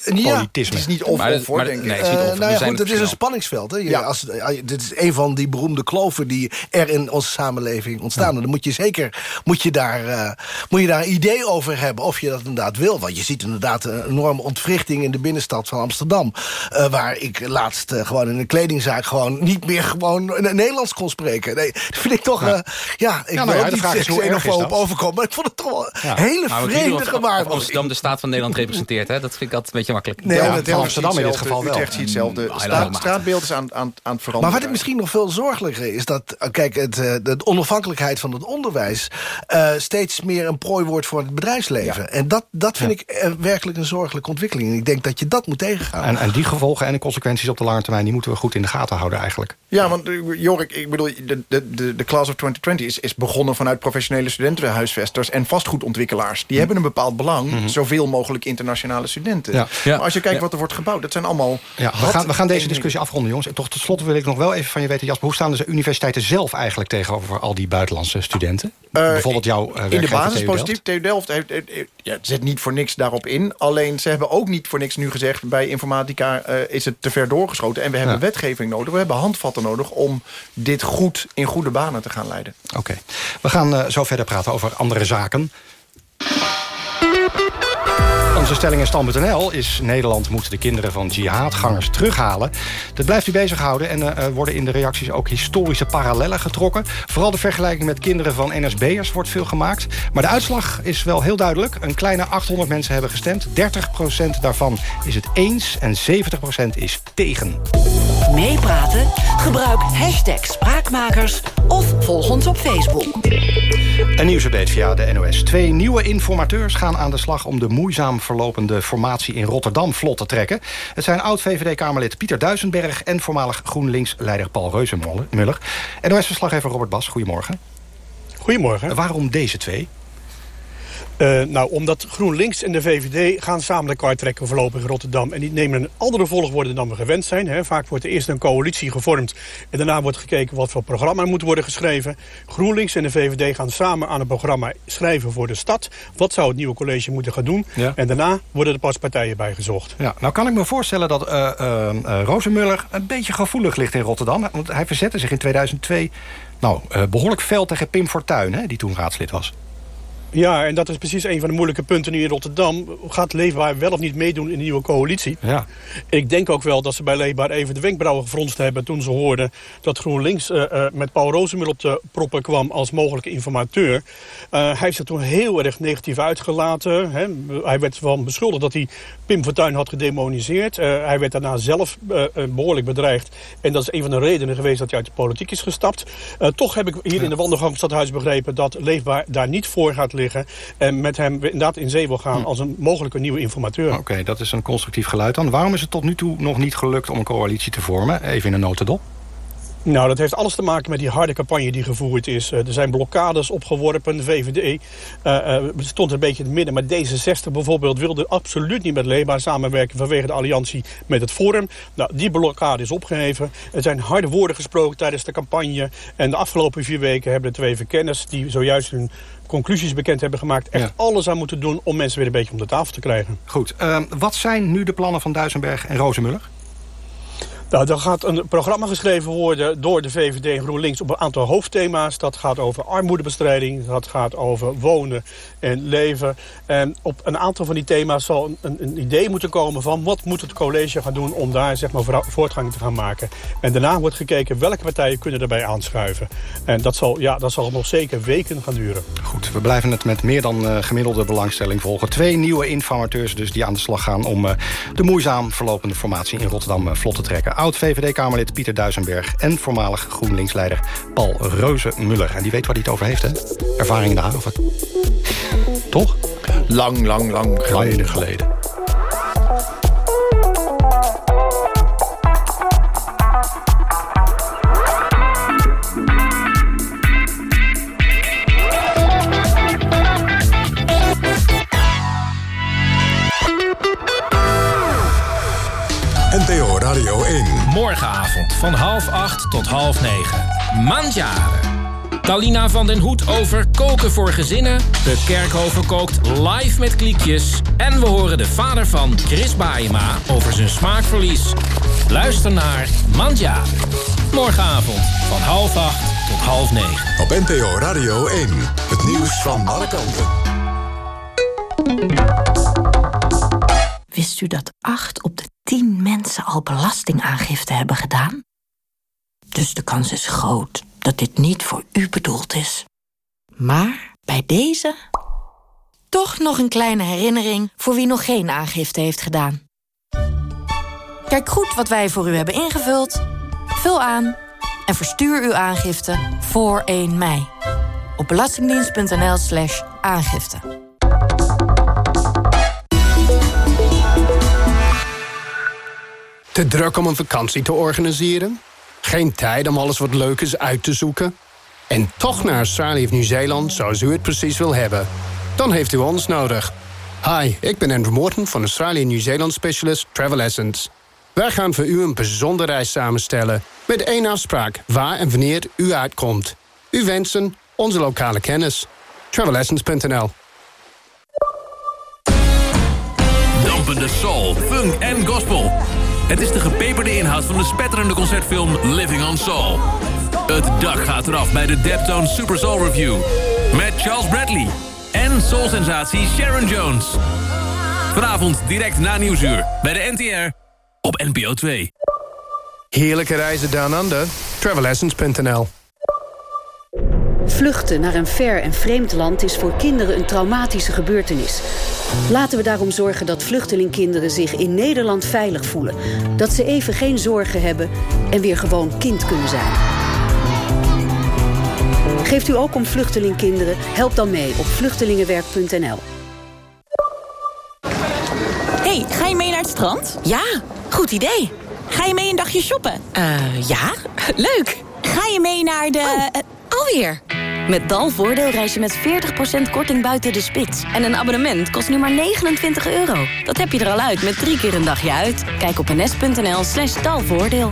Ja, Politisme. Het is niet of Maar dat- of voor, maar- denk ik. nee, het is niet of. nou We ja, zijn goed, het het is een spanningsveld. Hè. Je- Ja. als, eh, dit is een van die beroemde kloven die er in onze samenleving ontstaan. En dan moet je zeker moet je daar, eh, moet je daar een idee over hebben of je dat inderdaad wil. Want je ziet inderdaad een enorme ontwrichting in de binnenstad van Amsterdam. eh, waar ik laatst gewoon in een kledingzaak gewoon niet meer gewoon een- Nederlands kon spreken. Nee, dat vind ik toch... Ja, ja ik nou wil niet xenofoob dat? overkomen. Maar ik vond het toch wel hele of- of, gewaarwording. Amsterdam de staat van Nederland representeert. Hè? Dat vind ik altijd een beetje makkelijk. Nee, Ja, dat van Amsterdam in dit geval wel. Utrecht ziet hetzelfde. Mm, Straat- straatbeeld is aan, aan, aan het veranderen. Maar wat ik misschien nog veel zorgelijker is... dat eh, kijk, het, eh, de onafhankelijkheid van het onderwijs... eh, steeds meer een prooi wordt voor het bedrijfsleven. En dat, dat vind ik werkelijk een zorgelijke ontwikkeling. En ik denk dat je dat moet tegengaan. En, en die gevolgen en de consequenties op de lange termijn... die moeten we goed in de gaten houden eigenlijk. Ja, want Jorik, ik bedoel, de, de, de, de Class of 2020 is, is begonnen vanuit professionele studentenhuisvesters en vastgoedontwikkelaars. Die hebben een bepaald belang, zoveel mogelijk internationale studenten. Ja. Ja. Maar als je kijkt Ja. wat er wordt gebouwd, dat zijn allemaal... Ja, we gaan, we gaan deze discussie afronden, jongens. En toch tot slot wil ik nog wel even van je weten, Jasper... hoe staan de universiteiten zelf eigenlijk tegenover al die buitenlandse studenten? Eh, Bijvoorbeeld jouw uh, In de basis positief. TU Delft heeft, heeft- heeft- ja, zet niet voor niks daarop in. Alleen ze hebben ook niet voor niks nu gezegd... bij informatica eh, is het te ver doorgeschoten. En we hebben Ja. wetgeving nodig. We hebben handvatten nodig om dit goed in goede banen te gaan leiden. Oké. We gaan eh, zo verder praten over andere zaken. Onze stelling in stand.nl is... Nederland moet de kinderen van jihadgangers terughalen. Dat blijft u bezighouden en er worden in de reacties ook historische parallellen getrokken. Vooral de vergelijking met kinderen van NSB'ers wordt veel gemaakt. Maar de uitslag is wel heel duidelijk. Een kleine 800 mensen hebben gestemd. 30% daarvan is het eens en 70% is tegen. Meepraten? Gebruik hashtag Spraakmakers of volg ons op Facebook. Een nieuwsupdate via de NOS. Twee nieuwe informateurs gaan aan de slag... om de moeizaam verlopende formatie in Rotterdam vlot te trekken. Het zijn oud-VVD-Kamerlid Pieter Duisenberg... en voormalig GroenLinks-leider Paul Reuzenmuller. NOS-verslaggever Robert Bas, goedemorgen. Goedemorgen. Waarom deze twee? Uh, nou, omdat GroenLinks en de VVD gaan samen de kar trekken voorlopig in Rotterdam. En die nemen een andere volgorde dan we gewend zijn. Hè. Vaak wordt er eerst een coalitie gevormd en daarna wordt gekeken wat voor programma moet worden geschreven. GroenLinks en de VVD gaan samen aan een programma schrijven voor de stad. Wat zou het nieuwe college moeten gaan doen? Ja. En daarna worden er pas partijen bijgezocht. Ja, nou kan ik me voorstellen dat uh, uh, Rozenmuller een beetje gevoelig ligt in Rotterdam. Want hij verzette zich in 2002 nou, behoorlijk fel tegen Pim Fortuyn, hè, die toen raadslid was. Ja, en dat is precies een van de moeilijke punten nu in Rotterdam. Gaat Leefbaar wel of niet meedoen in de nieuwe coalitie? Ja. Ik denk ook wel dat ze bij Leefbaar even de wenkbrauwen gefronst hebben... toen ze hoorden dat GroenLinks uh, uh, met Paul Rozenmul op de proppen kwam... als mogelijke informateur. Uh, hij heeft zich toen heel erg negatief uitgelaten. Hè. Hij werd van beschuldigd dat hij Pim Fortuyn had gedemoniseerd. hij werd daarna zelf behoorlijk bedreigd. En dat is een van de redenen geweest dat hij uit de politiek is gestapt. toch heb ik hier ja. in de wandelgang van het stadhuis begrepen... dat Leefbaar daar niet voor gaat liggen. En met hem inderdaad in zee wil gaan als een mogelijke nieuwe informateur. Oké, okay, dat is een constructief geluid dan. Waarom is het tot nu toe nog niet gelukt om een coalitie te vormen? Even in een notendop. Nou, dat heeft alles te maken met die harde campagne die gevoerd is. Uh, er zijn blokkades opgeworpen. De VVD uh, uh, stond een beetje in het midden. Maar D66 bijvoorbeeld wilde absoluut niet met Leefbaar samenwerken... vanwege de alliantie met het Forum. Nou, die blokkade is opgeheven. Er zijn harde woorden gesproken tijdens de campagne. En de afgelopen vier weken hebben de twee verkenners... die zojuist hun conclusies bekend hebben gemaakt... echt ja. alles aan moeten doen om mensen weer een beetje om de tafel te krijgen. Goed. Uh, wat zijn nu de plannen van Duisenberg en Rozenmuller? Nou, er gaat een programma geschreven worden door de VVD en GroenLinks op een aantal hoofdthema's. Dat gaat over armoedebestrijding, dat gaat over wonen en leven. En op een aantal van die thema's zal een, een idee moeten komen van wat moet het college gaan doen om daar zeg maar, voortgang te gaan maken. En daarna wordt gekeken welke partijen kunnen daarbij aanschuiven. En dat zal, ja, dat zal nog zeker weken gaan duren. Goed, we blijven het met meer dan uh, gemiddelde belangstelling volgen. Twee nieuwe informateurs dus die aan de slag gaan om uh, de moeizaam verlopende formatie in Rotterdam uh, vlot te trekken oud-VVD-Kamerlid Pieter Duisenberg... en voormalig GroenLinks-leider Paul Reuze-Muller. En die weet waar hij het over heeft, hè? Ervaring in de haven. Toch? Lang, lang, lang geleden. Geleden. NTO Radio 1. Morgenavond van half acht tot half negen. Mandjaren. Talina van den Hoed over koken voor gezinnen. De Kerkhoven kookt live met kliekjes. En we horen de vader van Chris Baayema over zijn smaakverlies. Luister naar Mandjaren. Morgenavond van half acht tot half negen. Op NTO Radio 1. Het nieuws van alle kanten. Wist u dat 8 op de 10 mensen al belastingaangifte hebben gedaan? Dus de kans is groot dat dit niet voor u bedoeld is. Maar bij deze toch nog een kleine herinnering voor wie nog geen aangifte heeft gedaan. Kijk goed wat wij voor u hebben ingevuld. Vul aan en verstuur uw aangifte voor 1 mei. Op belastingdienst.nl slash aangifte. Te druk om een vakantie te organiseren? Geen tijd om alles wat leuk is uit te zoeken? En toch naar Australië of Nieuw-Zeeland zoals u het precies wil hebben? Dan heeft u ons nodig. Hi, ik ben Andrew Morton van Australië Nieuw-Zeeland Specialist Travel Essence. Wij gaan voor u een bijzondere reis samenstellen... met één afspraak waar en wanneer u uitkomt. U wensen, onze lokale kennis. Travelessence.nl Dampende soul, funk en gospel... Het is de gepeperde inhoud van de spetterende concertfilm Living on Soul. Het dak gaat eraf bij de Deptone Super Soul Review. Met Charles Bradley en soul-sensatie Sharon Jones. Vanavond direct na Nieuwsuur bij de NTR op NPO 2. Heerlijke reizen down under. Travelessence.nl Vluchten naar een ver en vreemd land is voor kinderen een traumatische gebeurtenis. Laten we daarom zorgen dat vluchtelingkinderen zich in Nederland veilig voelen. Dat ze even geen zorgen hebben en weer gewoon kind kunnen zijn. Geeft u ook om vluchtelingkinderen? Help dan mee op vluchtelingenwerk.nl. hey, ga je mee naar het strand? Ja, goed idee. Ga je mee een dagje shoppen? Eh, ja, leuk. Ga je mee naar de... eh, alweer. Met Dalvoordeel reis je met 40% korting buiten de spits. En een abonnement kost nu maar 29 euro. Dat heb je er al uit met drie keer een dagje uit. Kijk op ns.nl slash dalvoordeel.